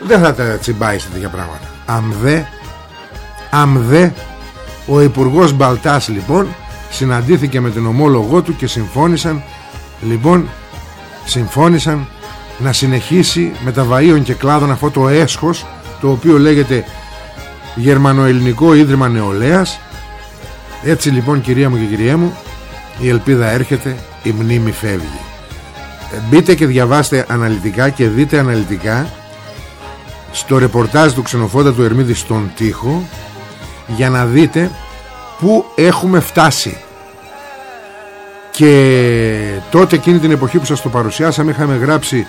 δεν θα τα τσιμπάει σε τέτοια πράγματα. Αμδέ αμδέ ο Υπουργός Μπαλτάς λοιπόν συναντήθηκε με τον ομόλογό του και συμφώνησαν λοιπόν συμφώνησαν να συνεχίσει με τα βαΐων και κλάδων αυτό το έσχος το οποίο λέγεται Γερμανοελληνικό Ίδρυμα Νεολαίας. Έτσι λοιπόν κυρία μου και κυρία μου η ελπίδα έρχεται η μνήμη φεύγει. Ε, μπείτε και διαβάστε αναλυτικά και δείτε αναλυτικά στο ρεπορτάζ του ξενοφόντα του Ερμίδη στον τοίχο για να δείτε πού έχουμε φτάσει. Και τότε εκείνη την εποχή που σας το παρουσιάσαμε είχαμε γράψει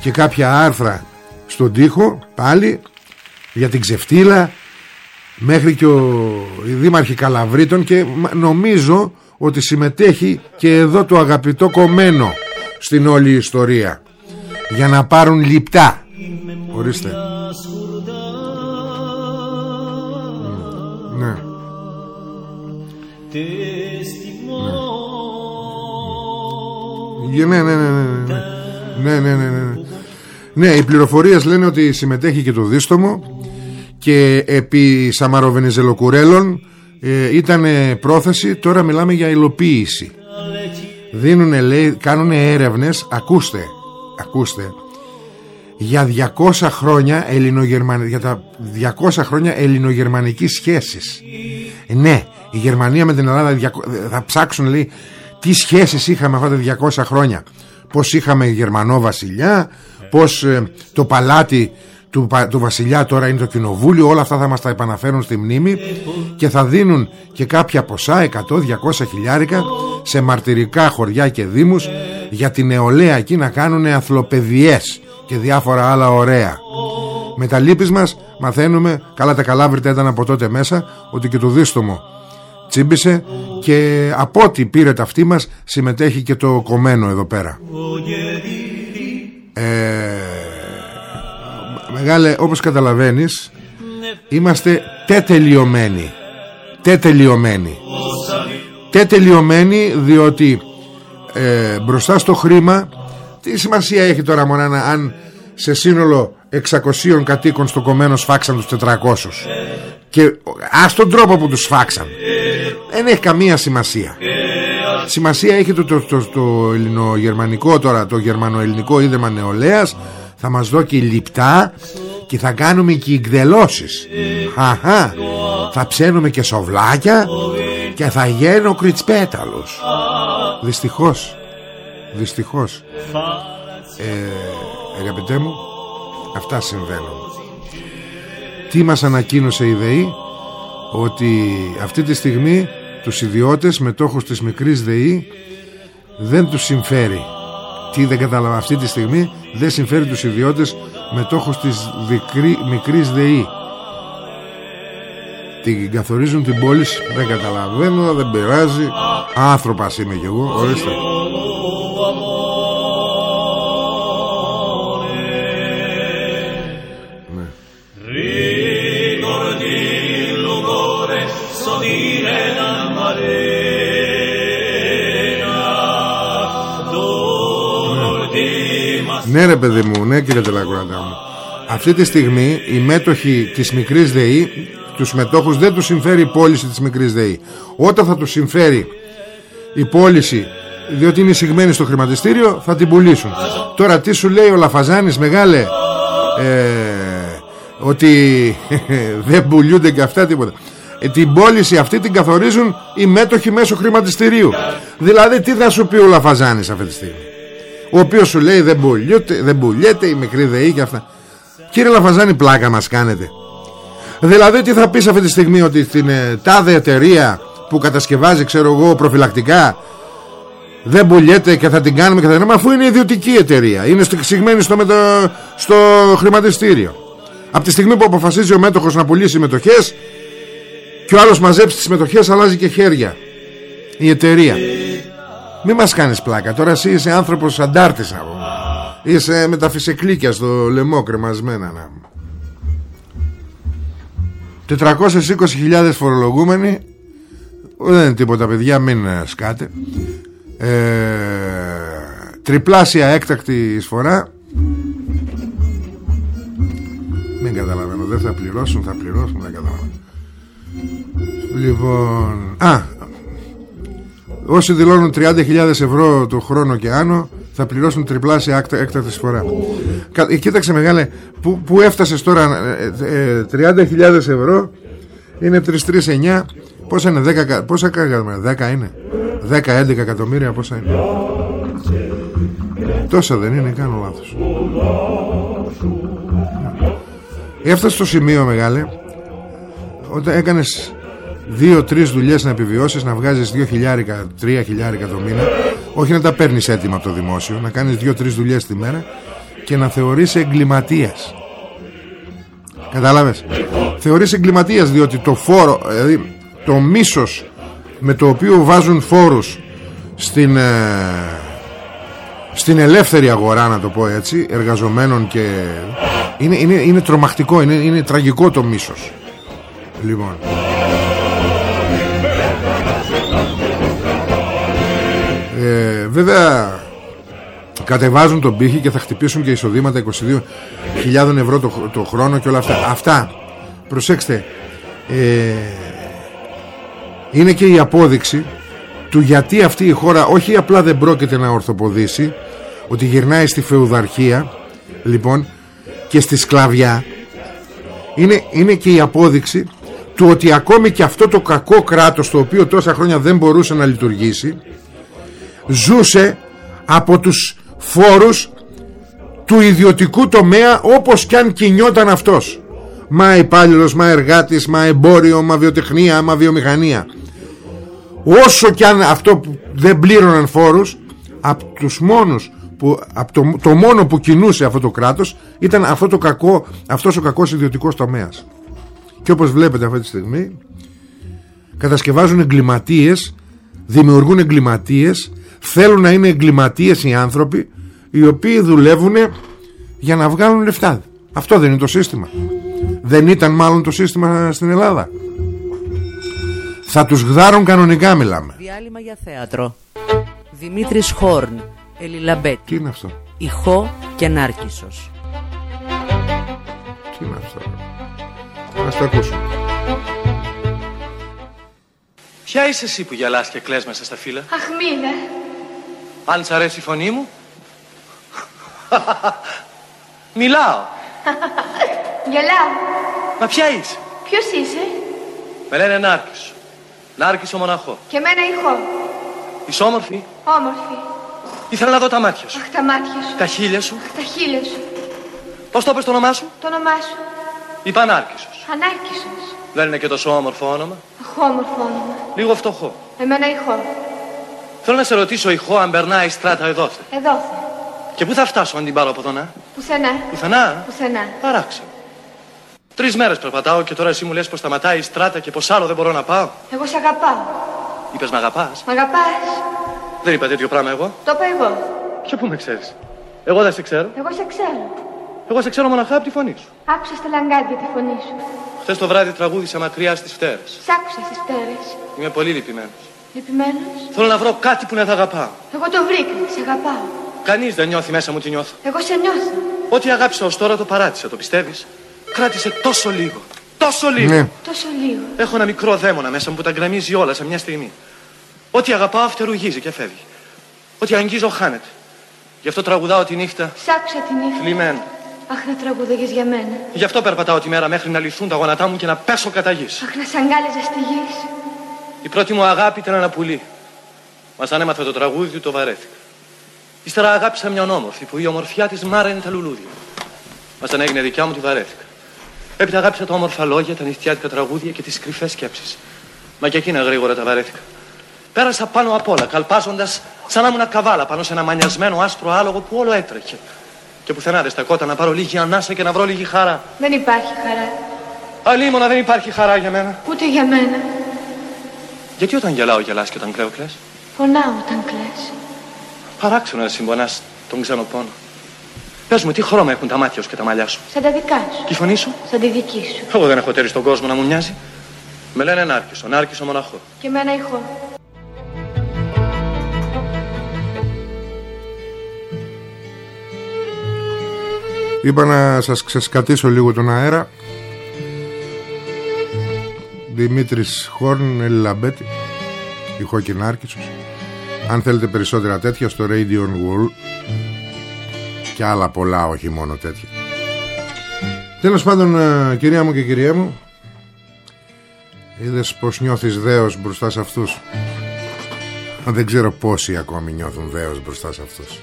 και κάποια άρθρα στον τοίχο πάλι για την ξεφτύλα μέχρι και ο Δήμαρχη Καλαβρίτων και νομίζω ότι συμμετέχει και εδώ το αγαπητό κομμένο στην όλη ιστορία. Για να πάρουν λιπτά. Ορίστε ναι ναι, ναι, ναι, ναι, ναι, ναι, ναι, ναι. Ναι, οι πληροφορίες λένε ότι συμμετέχει και το δίστομο και επί Σαμαροβενιζελοκουρέλων ε, ήταν πρόθεση, τώρα μιλάμε για υλοποίηση. Δίνουνε, λέει, κάνουν έρευνες, ακούστε, ακούστε, για 200 χρόνια για τα 200 χρόνια ελληνογερμανικής σχέσης. Ναι, η Γερμανία με την Ελλάδα θα ψάξουν λέει τι σχέσεις είχαμε αυτά τα 200 χρόνια πως είχαμε Γερμανό βασιλιά πως ε, το παλάτι του, του βασιλιά τώρα είναι το κοινοβούλιο όλα αυτά θα μας τα επαναφέρουν στη μνήμη και θα δίνουν και κάποια ποσά 100-200 χιλιάρικα σε μαρτυρικά χωριά και δήμους για την νεολαία εκεί να κάνουν αθλοπαιδιές και διάφορα άλλα ωραία. Με τα λύπης μας μαθαίνουμε καλά τα καλάβρητα ήταν από τότε μέσα ότι και το δίστομο τσίμπησε και από ό,τι πήρε τα αυτή μας συμμετέχει και το κομμένο εδώ πέρα. Ε, Μεγάλε όπως καταλαβαίνεις είμαστε τετελειωμένοι. Τετελειωμένοι. Τετελειωμένοι διότι ε, μπροστά στο χρήμα τι σημασία έχει τώρα μόνο αν σε σύνολο 600 κατοίκων στο κομμένο σφάξαν τους 400 και ας τον τρόπο που τους σφάξαν. Δεν έχει καμία σημασία. Σημασία έχει το, το, το, το ελληνογερμανικό τώρα το γερμανοελληνικό ίδρυμα νεολαίας θα μας δώσει λιπτά και θα κάνουμε και εκδηλώσεις. Χαχα. θα ψένουμε και σοβλάκια και θα γίνω κριτσπέταλος δυστυχώς. Δυστυχώς. Ε, αγαπητέ μου. Αυτά συμβαίνουν. Τι μας ανακοίνωσε η ΔΕΗ; Ότι αυτή τη στιγμή τους ιδιώτες μετόχους της μικρής ΔΕΗ δεν τους συμφέρει τι δεν κατάλαβα αυτή τη στιγμή δεν συμφέρει τους ιδιώτες μετόχους της δικρή, μικρής ΔΕΗ. Την καθορίζουν την πόλη δεν καταλαβαίνω δεν πειράζει. Άνθρωπας είμαι κι εγώ ορίστε Ναι ρε παιδί μου, ναι κύριε Τελακουράτα μου. Αυτή τη στιγμή οι μέτοχοι της μικρής ΔΕΗ, τους μετόχους δεν τους συμφέρει η πώληση της μικρής ΔΕΗ. Όταν θα τους συμφέρει η πώληση διότι είναι εισηγμένοι στο χρηματιστήριο θα την πουλήσουν τώρα τι σου λέει ο Λαφαζάνης μεγάλε ε, ότι δεν πουλιούνται και αυτά τίποτα ε, την πώληση αυτή την καθορίζουν οι μέτοχοι μέσω χρηματιστηρίου δηλαδή τι θα σου πει ο Λαφαζάνης αυτή τη στιγμή; Ο οποίος σου λέει δεν πουλιούνται δεν πουλιέται η μικρή ΔΕΗ και αυτά κύριε Λαφαζάνη πλάκα μας κάνετε. Δηλαδή τι θα πεις αυτή τη στιγμή ότι την ε, τάδε εταιρεία που κατασκευάζει ξέρω εγώ προφυλακτικά δεν πουλιέται και θα την κάνουμε και θα την κάνουμε αφού είναι ιδιωτική εταιρεία. Είναι εξηγμένη στο, μετα... στο χρηματιστήριο. Από τη στιγμή που αποφασίζει ο μέτοχος να πουλήσει μετοχές και ο άλλος μαζέψει τις μετοχές αλλάζει και χέρια η εταιρεία μην μας κάνεις πλάκα. Τώρα εσύ είσαι άνθρωπος αντάρτης είσαι με τα φυσεκλίκια στο λαιμό κρεμασμένα να 420.000 φορολογούμενοι. Δεν είναι τίποτα παιδιά μην σκάτε. Ε, τριπλάσια έκτακτη εισφορά. Μην καταλαβαίνω δεν θα πληρώσουν θα πληρώσουν δεν καταλαβαίνω. Λοιπόν α όσοι δηλώνουν 30.000 ευρώ το χρόνο και άνω θα πληρώσουν τριπλάσια έκτακτη εισφορά ε, κοίταξε μεγάλε που, που έφτασες τώρα ε, 30.000 ε, ευρώ είναι 339 Πόσα είναι 10, πόσα 10 είναι. 10-11 εκατομμύρια πόσα είναι. Τόσα δεν είναι κάνω λάθος. Έφτασε στο σημείο μεγάλε Όταν έκανες Δύο-τρεις δουλειές να επιβιώσεις Να βγάζεις δύο χιλιάρικα, τρία χιλιάρικα το μήνα. Όχι να τα παίρνεις έτοιμα από το δημόσιο Να κάνεις δύο-τρεις δουλειές τη μέρα Και να θεωρείς εγκληματίας. Κατάλαβες; Θεωρείς εγκληματίας διότι το φόρο Δηλαδή το μίσος με το οποίο βάζουν φόρους στην, ε, στην ελεύθερη αγορά να το πω έτσι εργαζομένων και είναι, είναι, είναι τρομακτικό είναι, είναι τραγικό το μίσος. Λοιπόν βέβαια κατεβάζουν τον πύχη και θα χτυπήσουν και εισοδήματα 22.000 ευρώ το, το χρόνο και όλα αυτά. Αυτά προσέξτε ε, είναι και η απόδειξη του γιατί αυτή η χώρα όχι απλά δεν πρόκειται να ορθοποδήσει ότι γυρνάει στη φεουδαρχία λοιπόν και στη σκλαβιά. Είναι, είναι και η απόδειξη του ότι ακόμη και αυτό το κακό κράτος το οποίο τόσα χρόνια δεν μπορούσε να λειτουργήσει ζούσε από τους φόρους του ιδιωτικού τομέα όπως κι αν κινιόταν αυτός. Μα υπάλληλος, μα εργάτης, μα εμπόριο, μα βιοτεχνία, μα βιομηχανία. Όσο κι αν αυτό που δεν πλήρωναν φόρους από τους μόνους που, από το, το μόνο που κινούσε αυτό το κράτος ήταν αυτό το κακό, αυτός ο κακός ιδιωτικός τομέας. Και όπως βλέπετε αυτή τη στιγμή κατασκευάζουν εγκληματίες δημιουργούν εγκληματίες θέλουν να είναι εγκληματίες οι άνθρωποι οι οποίοι δουλεύουν για να βγάλουν λεφτά. Αυτό δεν είναι το σύστημα. Δεν ήταν μάλλον το σύστημα στην Ελλάδα. Θα τους γδάρουν κανονικά μιλάμε. Διάλειμμα για θέατρο. Δημήτρης Χόρν Ελιλαμπέτη. Τι είναι αυτό; Ηχό και Νάρκισσος Τι είναι αυτό; Ας τα ακούσουμε Ποια είσαι εσύ που γελάς και κλαις μέσα στα φύλλα; Αχ, μήνε. Αν σ' αρέσει η φωνή μου Μιλάω Γελάω. Μα ποια είσαι; Ποιος είσαι; Με λένε Νάρκης Νάρκης μοναχός Και εμένα ηχό. Είσαι όμορφη Όμορφη. Ήθελα να δω τα μάτια σου Αχ, τα μάτια σου. Τα χείλια σου Αχ, τα χείλια σου. Πώς το είπες το όνομά σου; Το όνομά σου. Είπα Νάρκησος Ανάρκησος. Δεν είναι και τόσο όμορφο όνομα Αχ, όμορφο όνομα. Λίγο φτωχό Εμένα ηχό. Θέλω να σε ρωτήσω ηχό αν περνάει η στράτα εδώ θε. Εδώ θα. Και πού θα φτάσω αν την πάρω από εδώ να; Πουθενά. Πουθενά Πουθενά. Παράξενο Τρεις μέρες περπατάω και τώρα εσύ μου λες πως σταματάει η στράτα και πως άλλο δεν μπορώ να πάω Εγώ σε αγαπάω. Είπες με αγαπάς Μ' αγαπάς. Δεν είπα τέτοιο πράγμα εγώ Το είπα εγώ. Και πού με ξέρεις Εγώ δεν σε ξέρω Εγώ σε ξέρω. Εγώ σε ξέρω μοναχά από τη φωνή σου Άκουσα στα λαγκάδια τη φωνή σου. Χθες το βράδυ τραγούδισα μακριά στις φτέρες Σ' άκουσα στις πτέρες. Είμαι πολύ λυπημένος Λυπημένος; Θέλω να βρω κάτι που να τα αγαπάω Εγώ το βρήκα. Σε αγαπάω. Κανείς δεν νιώθει μέσα μου τι νιώθω. Εγώ σε νιώθω. Ό,τι αγάπησα ως τώρα το παράτησε, το πιστεύεις; Κράτησε τόσο λίγο. Τόσο λίγο. Ναι. Τόσο λίγο. Έχω ένα μικρό δαίμονα μέσα μου που τα γκραμίζει όλα σε μια στιγμή. Ό,τι αγαπάω αυτερουγίζει και φεύγει. Ό,τι αγγίζω χάνεται. Γι' αυτό τραγουδάω τη νύχτα Σ' άκουσα τη νύχτα. θλιμμένο. Αχ, να τραγουδάγες για μένα. Γι' αυτό περπατάω τη μέρα μέχρι να λυθούν τα γόνατά μου και να πέσω κατά γης. Αχ, να σ' αγκάλιαζα στη γης. Η πρώτη μου αγάπη ήταν ένα πουλί. Μας αν έμαθα το τραγούδι του, το βαρέθηκα. Ύστερα αγάπησα μια όμορφη που η ομορφιά της μάρανε τα λουλούδια. Μας αν έγινε δικιά μου, τη βαρέθηκα. Έπειτα αγάπησα τα όμορφα λόγια, τα νυχτιάτικα τραγούδια και τις κρυφές σκέψεις. Μα και εκείνα γρήγορα τα βαρέθηκα. Πέρασα πάνω απ' όλα, καλπάζοντας σαν να ήμουν καβάλα πάνω σε ένα μανιασμένο άσπρο άλογο που όλο έτρεχε. Και πουθενά δεν στεκόταν να πάρω λίγη ανάσα και να βρω λίγη χαρά. Δεν υπάρχει χαρά. Αλίμονα δεν υπάρχει χαρά για μένα. Ούτε για μένα. Γιατί όταν γελάω γελάς και όταν κλαίω κλαις; Πονάω όταν κλαις. Παράξενο να συμπονάς τον ξένο πόνο. Πες μου, τι χρώμα έχουν τα μάτια σου και τα μαλλιά σου; Σαν τα δικά σου. Και η φωνή σου; Σαν τη δική σου. Εγώ δεν έχω τέρει στον κόσμο να μου μοιάζει. Με λένε Νάρκησο, Νάρκησο μοναχός. Και εμένα ηχό. Είπα να σας ξεσκατήσω λίγο τον αέρα. Δημήτρης Χόρν, Ελλαμπέτη Ηχό και Νάρκησος Αν θέλετε περισσότερα τέτοια στο Radio Wall Και άλλα πολλά όχι μόνο τέτοια. Τέλος πάντων ε, κυρία μου και κυρία μου Είδες πως νιώθεις δέος μπροστά σε αυτούς; Δεν ξέρω πόσοι ακόμη νιώθουν δέος μπροστά σε αυτούς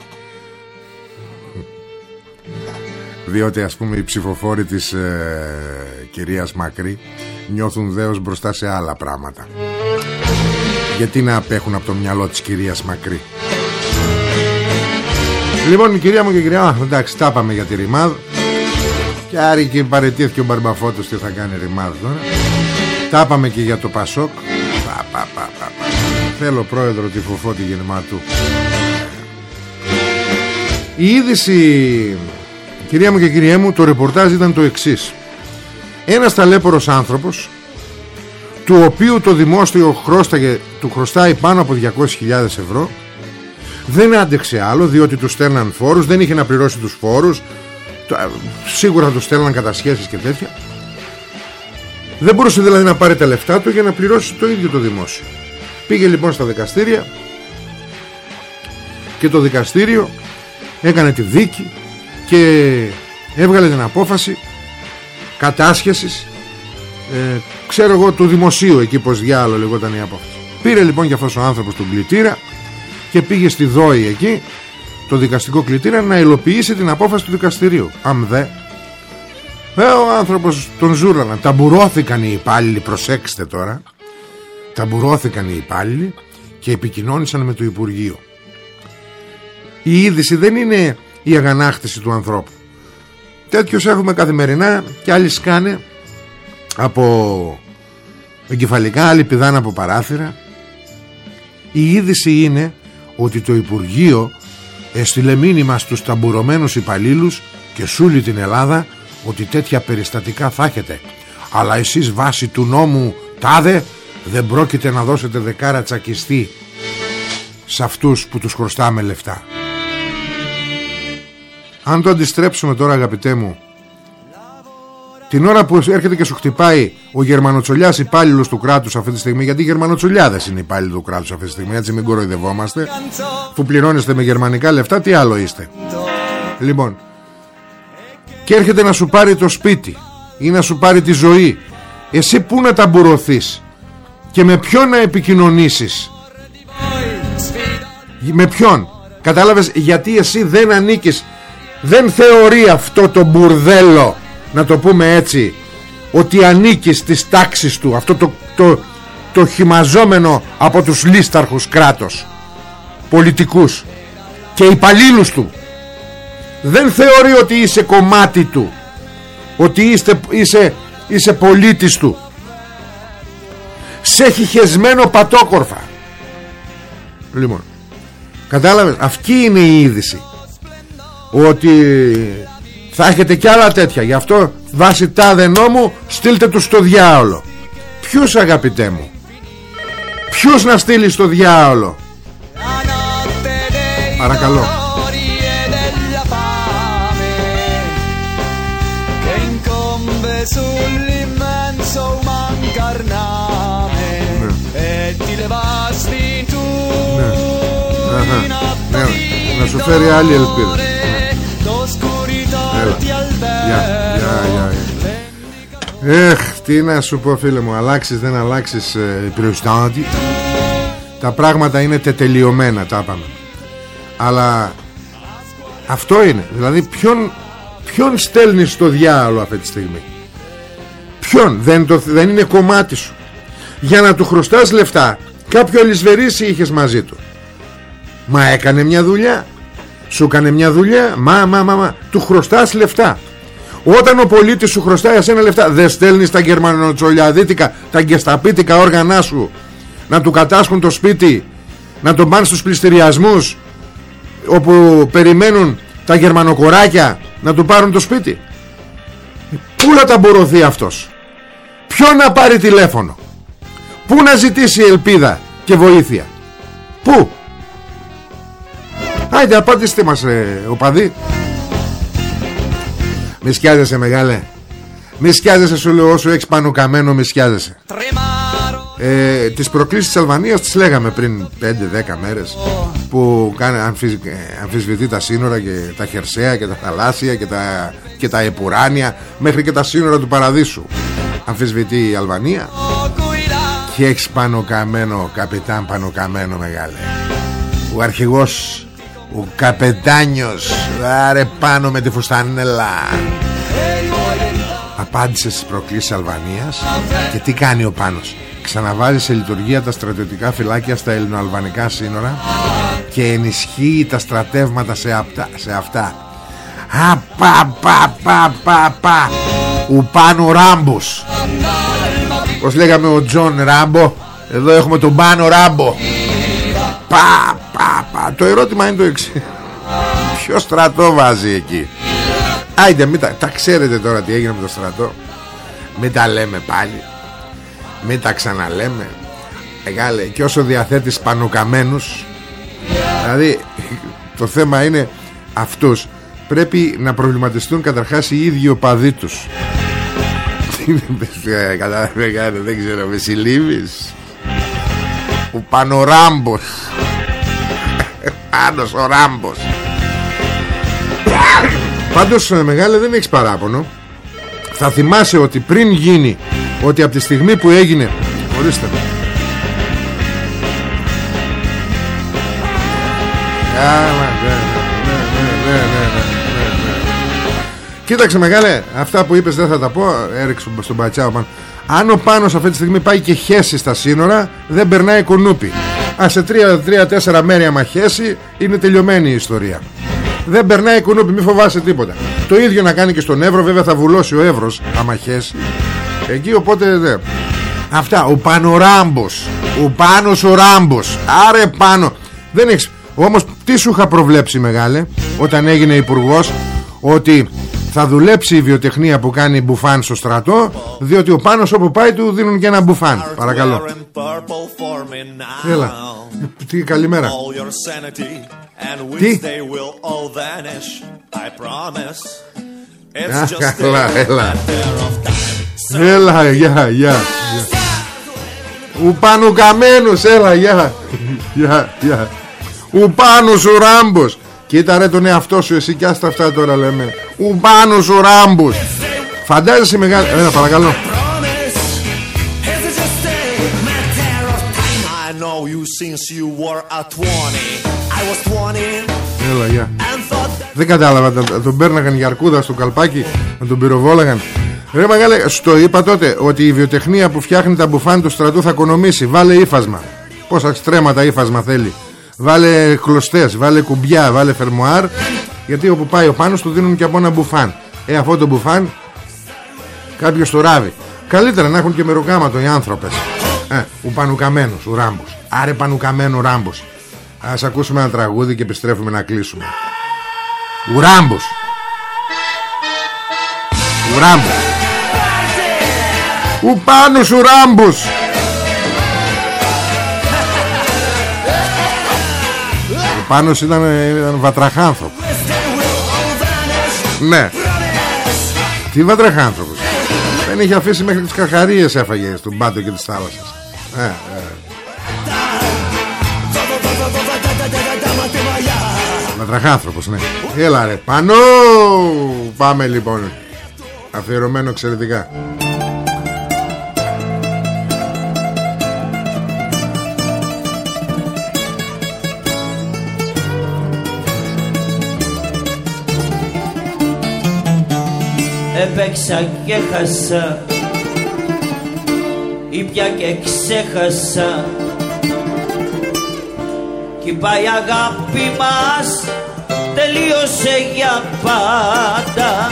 διότι ας πούμε οι ψηφοφόροι της ε, κυρίας Μακρύ νιώθουν δέος μπροστά σε άλλα πράγματα. Γιατί να απέχουν από το μυαλό της κυρίας Μακρύ; Λοιπόν η κυρία μου και η κυρία Α, εντάξει τα είπαμε για τη Ρημάδ. Και άρη και παρετήθηκε ο Μπαρμπαφώτος τι θα κάνει Ρημάδ τώρα. Τα είπαμε και για το Πασόκ. Πα, πα, πα, πα, πα. θέλω πρόεδρο τη Φοφώτη Γεννηματού η είδηση Κυρία μου και κυρία μου το ρεπορτάζ ήταν το εξής. Ένας ταλέπορος άνθρωπος Του οποίου το δημόσιο χρώσταγε, του χρωστάει πάνω από 200.000 ευρώ Δεν άντεξε άλλο διότι του στέλναν φόρους Δεν είχε να πληρώσει τους φόρους το- Σίγουρα του στέλναν κατασχέσεις και τέτοια. Δεν μπορούσε δηλαδή να πάρει τα λεφτά του Για να πληρώσει το ίδιο το δημόσιο. Πήγε λοιπόν στα δικαστήρια Και το δικαστήριο Έκανε τη δίκη και έβγαλε την απόφαση κατάσχεσης. Ε, ξέρω εγώ του δημοσίου εκεί πως διάλο λεγόταν η απόφαση. Πήρε λοιπόν και αυτός ο άνθρωπος τον κλητήρα και πήγε στη ΔΟΗ εκεί το δικαστικό κλητήρα να υλοποιήσει την απόφαση του δικαστηρίου. Αμ δε. Ε, ο άνθρωπος τον ζούραναν ταμπουρώθηκαν οι υπάλληλοι προσέξτε τώρα. Ταμπουρώθηκαν οι υπάλληλοι και επικοινώνησαν με το Υπουργείο. Η είδηση δεν είναι η αγανάκτηση του ανθρώπου. Τέτοιους έχουμε καθημερινά και άλλοι σκάνε από εγκεφαλικά άλλοι πηδάνε από παράθυρα. Η είδηση είναι ότι το Υπουργείο έστειλε μήνυμα στους ταμπουρωμένους υπαλλήλους και σούλη την Ελλάδα ότι τέτοια περιστατικά θα έχετε. Αλλά εσείς βάσει του νόμου τάδε δεν πρόκειται να δώσετε δεκάρα τσακιστή σε αυτούς που τους χρωστάμε λεφτά αν το αντιστρέψουμε τώρα αγαπητέ μου Την ώρα που έρχεται και σου χτυπάει Ο γερμανοτσολιάς υπάλληλος του κράτους αυτή τη στιγμή Γιατί οι γερμανοτσολιάδες είναι υπάλληλοι του κράτους αυτή τη στιγμή Έτσι μην κοροϊδευόμαστε Που πληρώνεστε με γερμανικά λεφτά Τι άλλο είστε. Λοιπόν Και έρχεται να σου πάρει το σπίτι Ή να σου πάρει τη ζωή. Εσύ πού να ταμπουρωθείς Και με ποιον να επικοινωνήσεις; Με ποιον; Κατάλαβες γιατί εσύ δεν ανήκεις δεν θεωρεί αυτό το μπουρδέλο να το πούμε έτσι ότι ανήκει στις τάξεις του αυτό το, το, το χυμαζόμενο από τους λίσταρχους κράτος πολιτικούς και υπαλλήλους του. Δεν θεωρεί ότι είσαι κομμάτι του ότι είστε, είσαι, είσαι πολίτης του. Σε έχει χεσμένο πατόκορφα. Λοιπόν κατάλαβες αυτή είναι η είδηση ότι θα έχετε κι άλλα τέτοια. Γι' αυτό βάσει τάδε νόμου στείλτε τους στο διάολο. Ποιος αγαπητέ μου; Ποιος να στείλει στο διάολο; Παρακαλώ. Ναι. ναι. ναι, ναι. Να σου φέρει άλλη ελπίδα l'oscurità Έλα. ti Γεια, γεια, γεια, γεια. Εχ, τι να σου πω φίλε μου Αλλάξεις δεν αλλάξεις ε, προστάτη Τα πράγματα είναι τετελειωμένα Τα είπαμε. Αλλά Αυτό είναι. Δηλαδή ποιον, ποιον στέλνεις στο διάολο αυτή τη στιγμή; Ποιον; Δεν, το, δεν είναι κομμάτι σου. Για να του χρωστάς λεφτά Κάποιο αλυσβερίσι είχες μαζί του. Μα έκανε μια δουλειά Σου έκανε μια δουλειά Μα μα μα μα. Του χρωστάς λεφτά. Όταν ο πολίτης σου χρωστάει εσένα λεφτά Δεν στέλνεις τα γερμανοτσολιαδίτικα Τα γκεσταπίτικα όργανά σου. Να του κατάσχουν το σπίτι Να τον πάνε στους πληστηριασμούς Όπου περιμένουν Τα γερμανοκοράκια Να του πάρουν το σπίτι. Πού να ταμπορωθεί αυτός; Ποιο να πάρει τηλέφωνο; Πού να ζητήσει ελπίδα και βοήθεια; Πού; Άιντε απάντηστε μας ε, οπαδί. Μη σκιάζεσαι μεγάλε. Μη σκιάζεσαι σου λέω όσο έχεις πάνω καμένο Μη σκιάζεσαι. Ε, Τις προκλήσεις της Αλβανίας τις λέγαμε πριν 5-10 μέρες Που κάνει, αμφισ, ε, αμφισβητεί τα σύνορα και τα χερσαία και τα θαλάσσια και τα, και τα επουράνια Μέχρι και τα σύνορα του παραδείσου. Αμφισβητεί η Αλβανία. Και έχεις πάνω καμένο Καπιτάν πάνω καμένο μεγάλε. Ο αρχηγός ο καπετάνιος Άρε πάνω με τη φουστανέλα. Απάντησε στις προκλήσεις Αλβανίας. Και τι κάνει ο Πάνος. Ξαναβάζει σε λειτουργία τα στρατιωτικά φυλάκια Στα ελληνοαλβανικά σύνορα Και ενισχύει τα στρατεύματα σε, αυτά, σε αυτά. Α, πα, πα, πα, πα, πα. Ο Πάνο Ράμπο. Πώς λέγαμε ο Τζον Ράμπο. Εδώ έχουμε τον Πάνο Ράμπο. Πα, πα, πα. Το ερώτημα είναι το εξής. Ποιο στρατό βάζει εκεί; Άιντε μην τα, τα ξέρετε τώρα τι έγινε με το στρατό. Μην τα λέμε πάλι. Μην τα ξαναλέμε. Μεγάλε και όσο διαθέτεις Πάνο Καμμένους Δηλαδή το θέμα είναι Αυτούς. Πρέπει να προβληματιστούν καταρχάς οι ίδιοι οπαδοί τους. Κατάλαβε δεν ξέρω με συλλήβεις Ο Πανοράμπος Άνος ο Ράμπος. Πάντως ε, μεγάλε δεν έχεις παράπονο. Θα θυμάσαι ότι πριν γίνει Ότι από τη στιγμή που έγινε Ορίστε Κοίταξε μεγάλε Αυτά που είπες δεν θα τα πω Έριξε στον πατσάο πάνω Αν ο Πάνος αυτή τη στιγμή πάει και χέσει στα σύνορα Δεν περνάει κουνούπι Α σε 3-4 μέρη άμα χέσει Είναι τελειωμένη η ιστορία. Δεν περνάει κουνούπι μη φοβάσαι τίποτα. Το ίδιο να κάνει και στον Εύρο Βέβαια θα βουλώσει ο Εύρος άμα χέσει. Εκεί οπότε δε. Αυτά ο Πανοράμπος Ο Πάνος ο Ράμπος. Άρε πάνω Δεν έχεις Όμως τι σου είχα προβλέψει μεγάλε Όταν έγινε υπουργός Ότι θα δουλέψει η βιοτεχνία που κάνει μπουφάν στο στρατό Διότι ο Πάνος όπου πάει του δίνουν και ένα μπουφάν. Παρακαλώ. Έλα. Τι καλημέρα. Τι; Καλά έλα. Έλα γεια γεια Ο Πανουκαμένος έλα γεια. Γεια γεια. Ο Πάνος ο Ράμπος Κοίτα ρε τον εαυτό σου εσύ κι άστα αυτά τώρα λέμε. Ο Πάνος ο Ράμπος Φαντάζεσαι μεγάλη Έλα παρακαλώ. Έλα γεια. Δεν κατάλαβα Τον πέρναγαν για αρκούδα στο καλπάκι Να τον πυροβόλαγαν. Ρε μεγάλε Στο είπα τότε ότι η βιοτεχνία που φτιάχνει τα μπουφάν του στρατού θα οικονομήσει. Βάλε ύφασμα. Πόσα στρέμματα ύφασμα θέλει Βάλε κλωστές, βάλε κουμπιά, βάλε φερμοάρ Γιατί όπου πάει ο Πάνος του δίνουν και από ένα μπουφάν. Ε αυτό το μπουφάν Κάποιος το ράβει. Καλύτερα να έχουν και μεροκάματο οι άνθρωπες ε, Ο Πανουκαμένος, ο Ράμπος. Άρε Πανουκαμένο Ράμπος. Ας ακούσουμε ένα τραγούδι και επιστρέφουμε να κλείσουμε. Ο Ράμπος. Ο Ράμπος. Ο Πάνος ο Ράμπος Πάνος ήταν, ήταν βατραχάνθρωπος. Ναι. Τι βατραχάνθρωπος. Δεν είχε αφήσει μέχρι τις καρχαρίες έφαγε στον πάτο και της θάλασσας ε, ε. Βατραχάνθρωπος ναι. Έλα ρε πάνω Πάμε λοιπόν. Αφιερωμένο εξαιρετικά Έπαιξα και χάσα. Ήπια και ξέχασα. Κι πάει η αγάπη μας Τελείωσε για πάντα.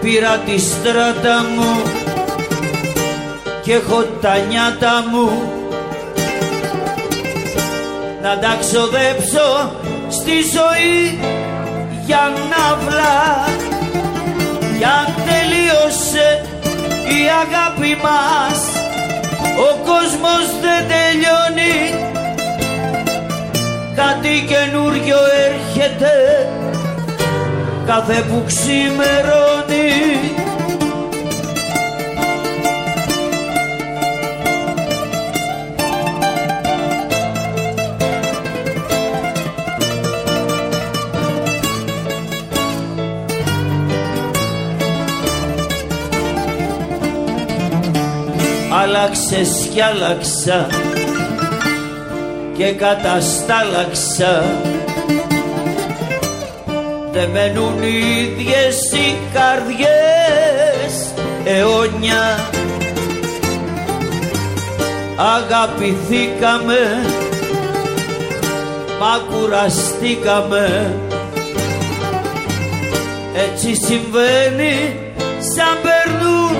Πήρα τη στράτα μου και έχω τα νιάτα μου. Να τα ξοδέψω στη ζωή για ναύλα κι αν τελείωσε η αγάπη μας. Ο κόσμος δεν τελειώνει. Κάτι καινούριο έρχεται. Κάθε που ξημερώνει Άλλαξες κι άλλαξα και καταστάλαξα. Δεν μένουν οι ίδιες οι καρδιές αιώνια. Αγαπηθήκαμε μα κουραστήκαμε. Έτσι συμβαίνει σαν περνούν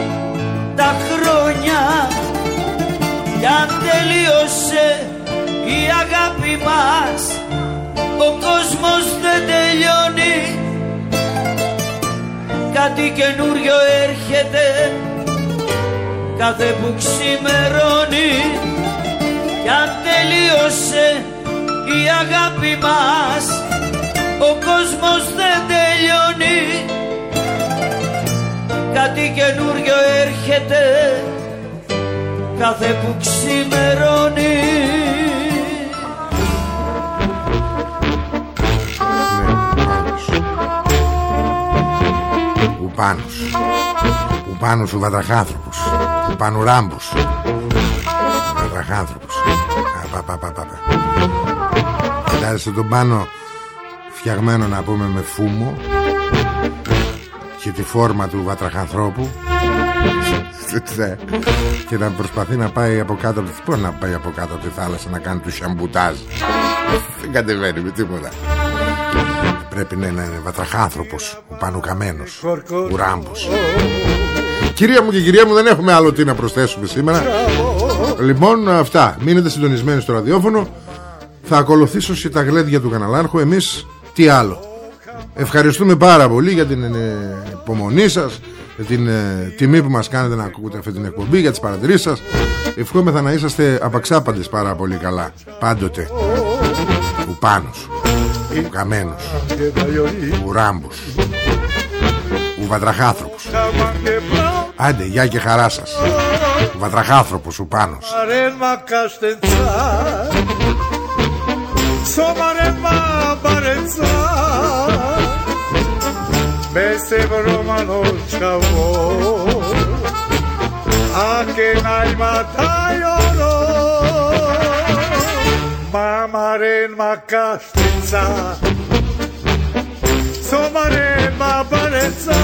τα χρόνια κι αν τελείωσε η αγάπη μας ο κόσμος δεν τελειώνει. Κάτι καινούριο έρχεται κάθε που ξημερώνει. Κι αν τελείωσε η αγάπη μας ο κόσμος δεν τελειώνει. Κάτι καινούριο έρχεται κάθε που ξημερώνει. Ο Πάνος. Ο Πάνος ο Βατραχάνθρωπος. Ο Πανουράμπος. Ο Βατραχάνθρωπος. Α, πα, πα, πα, πα, πα. Κοιτάζεσαι τον Πάνο Φτιαγμένο να πούμε με φούμο Και τη φόρμα του Βατραχανθρώπου Ναι. Και να προσπαθεί να πάει από κάτω από τη... Πώς να πάει από κάτω από τη θάλασσα Να κάνει του σιαμπουτάζ. Δεν κατεβαίνει με τίποτα. Πρέπει να είναι βατραχάνθρωπος Ο Πανουκαμένος Ο Ράμπος. Κυρία μου και κυρία μου δεν έχουμε άλλο τι να προσθέσουμε σήμερα. Λοιπόν αυτά. Μείνετε συντονισμένοι στο ραδιόφωνο. Θα ακολουθήσω σε τα γλέντια του καναλάρχου. Εμείς τι άλλο. Ευχαριστούμε πάρα πολύ για την ε, υπομονή σας για την ε, τιμή που μας κάνετε να ακούτε αυτή την εκπομπή για τις παρατηρήσεις σας ευχόμεθα να είσαστε απαξάπαντες πάρα πολύ καλά πάντοτε. Ο Πάνος ο Καμένος ο Ράμπος ο Βατραχάνθρωπος. Άντε γεια και χαρά σας. Ο Βατραχάνθρωπος ο Πάνος. Somaremma barezza Mesela Romano Chavo Akenai Matayoro Mamaren Makastinza Somaren Mabarenza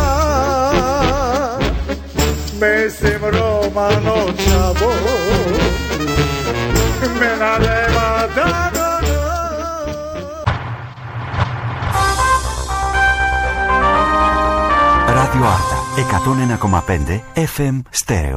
Mesela Romano Chavo da me. Radio Άρτα 101,5 FM Στέρεο